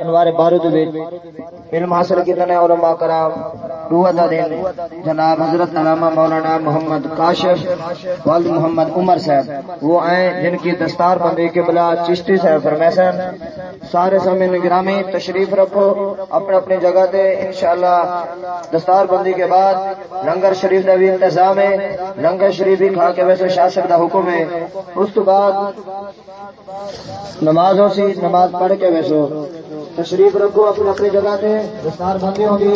Speaker 2: انوار بارود وچ علم حاصل کیتے نے علماء کرام روح دا دین۔ جناب حضرت علامہ مولانا محمد کاشف، والد محمد عمر صاحب۔ وہ آئے جن کی دستار بندی کے بلا چشتی سے فرمائے سن۔ سارے سامنے نگرامی تشریف رکھو۔ اپنے اپنی جگہ تے انشاءاللہ دستار بندی کے بعد لنگر شریف کا بھی انتظام ہے۔ لنگر شریف بھی کھا کے ویسے شاسک کا حکم ہے۔ اس تو بعد نماز ہو سی، نماز پڑھ کے ویسو تشریف رکھو اپنی اپنی جگہ تے۔ دستار بندی ہوگی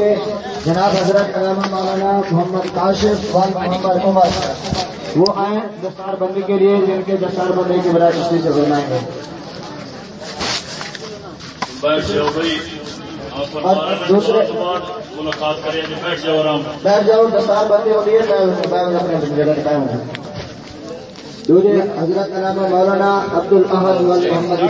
Speaker 2: جناب حضرت علامہ مولانا محمد کاشف وال محمد عمر۔ وہ آئے دستار بندی کے لیے جن کے دستار بندی کی بڑا چشتی سے فرمائیں گے۔ دوسرے
Speaker 7: ملاقات کریں بیٹھ جاؤ آرام
Speaker 2: بیٹھ جاؤ دستار بندی ہو رہی ہے میں اپنے دوسرے حضرت علامہ مولانا عبد الاحد محمد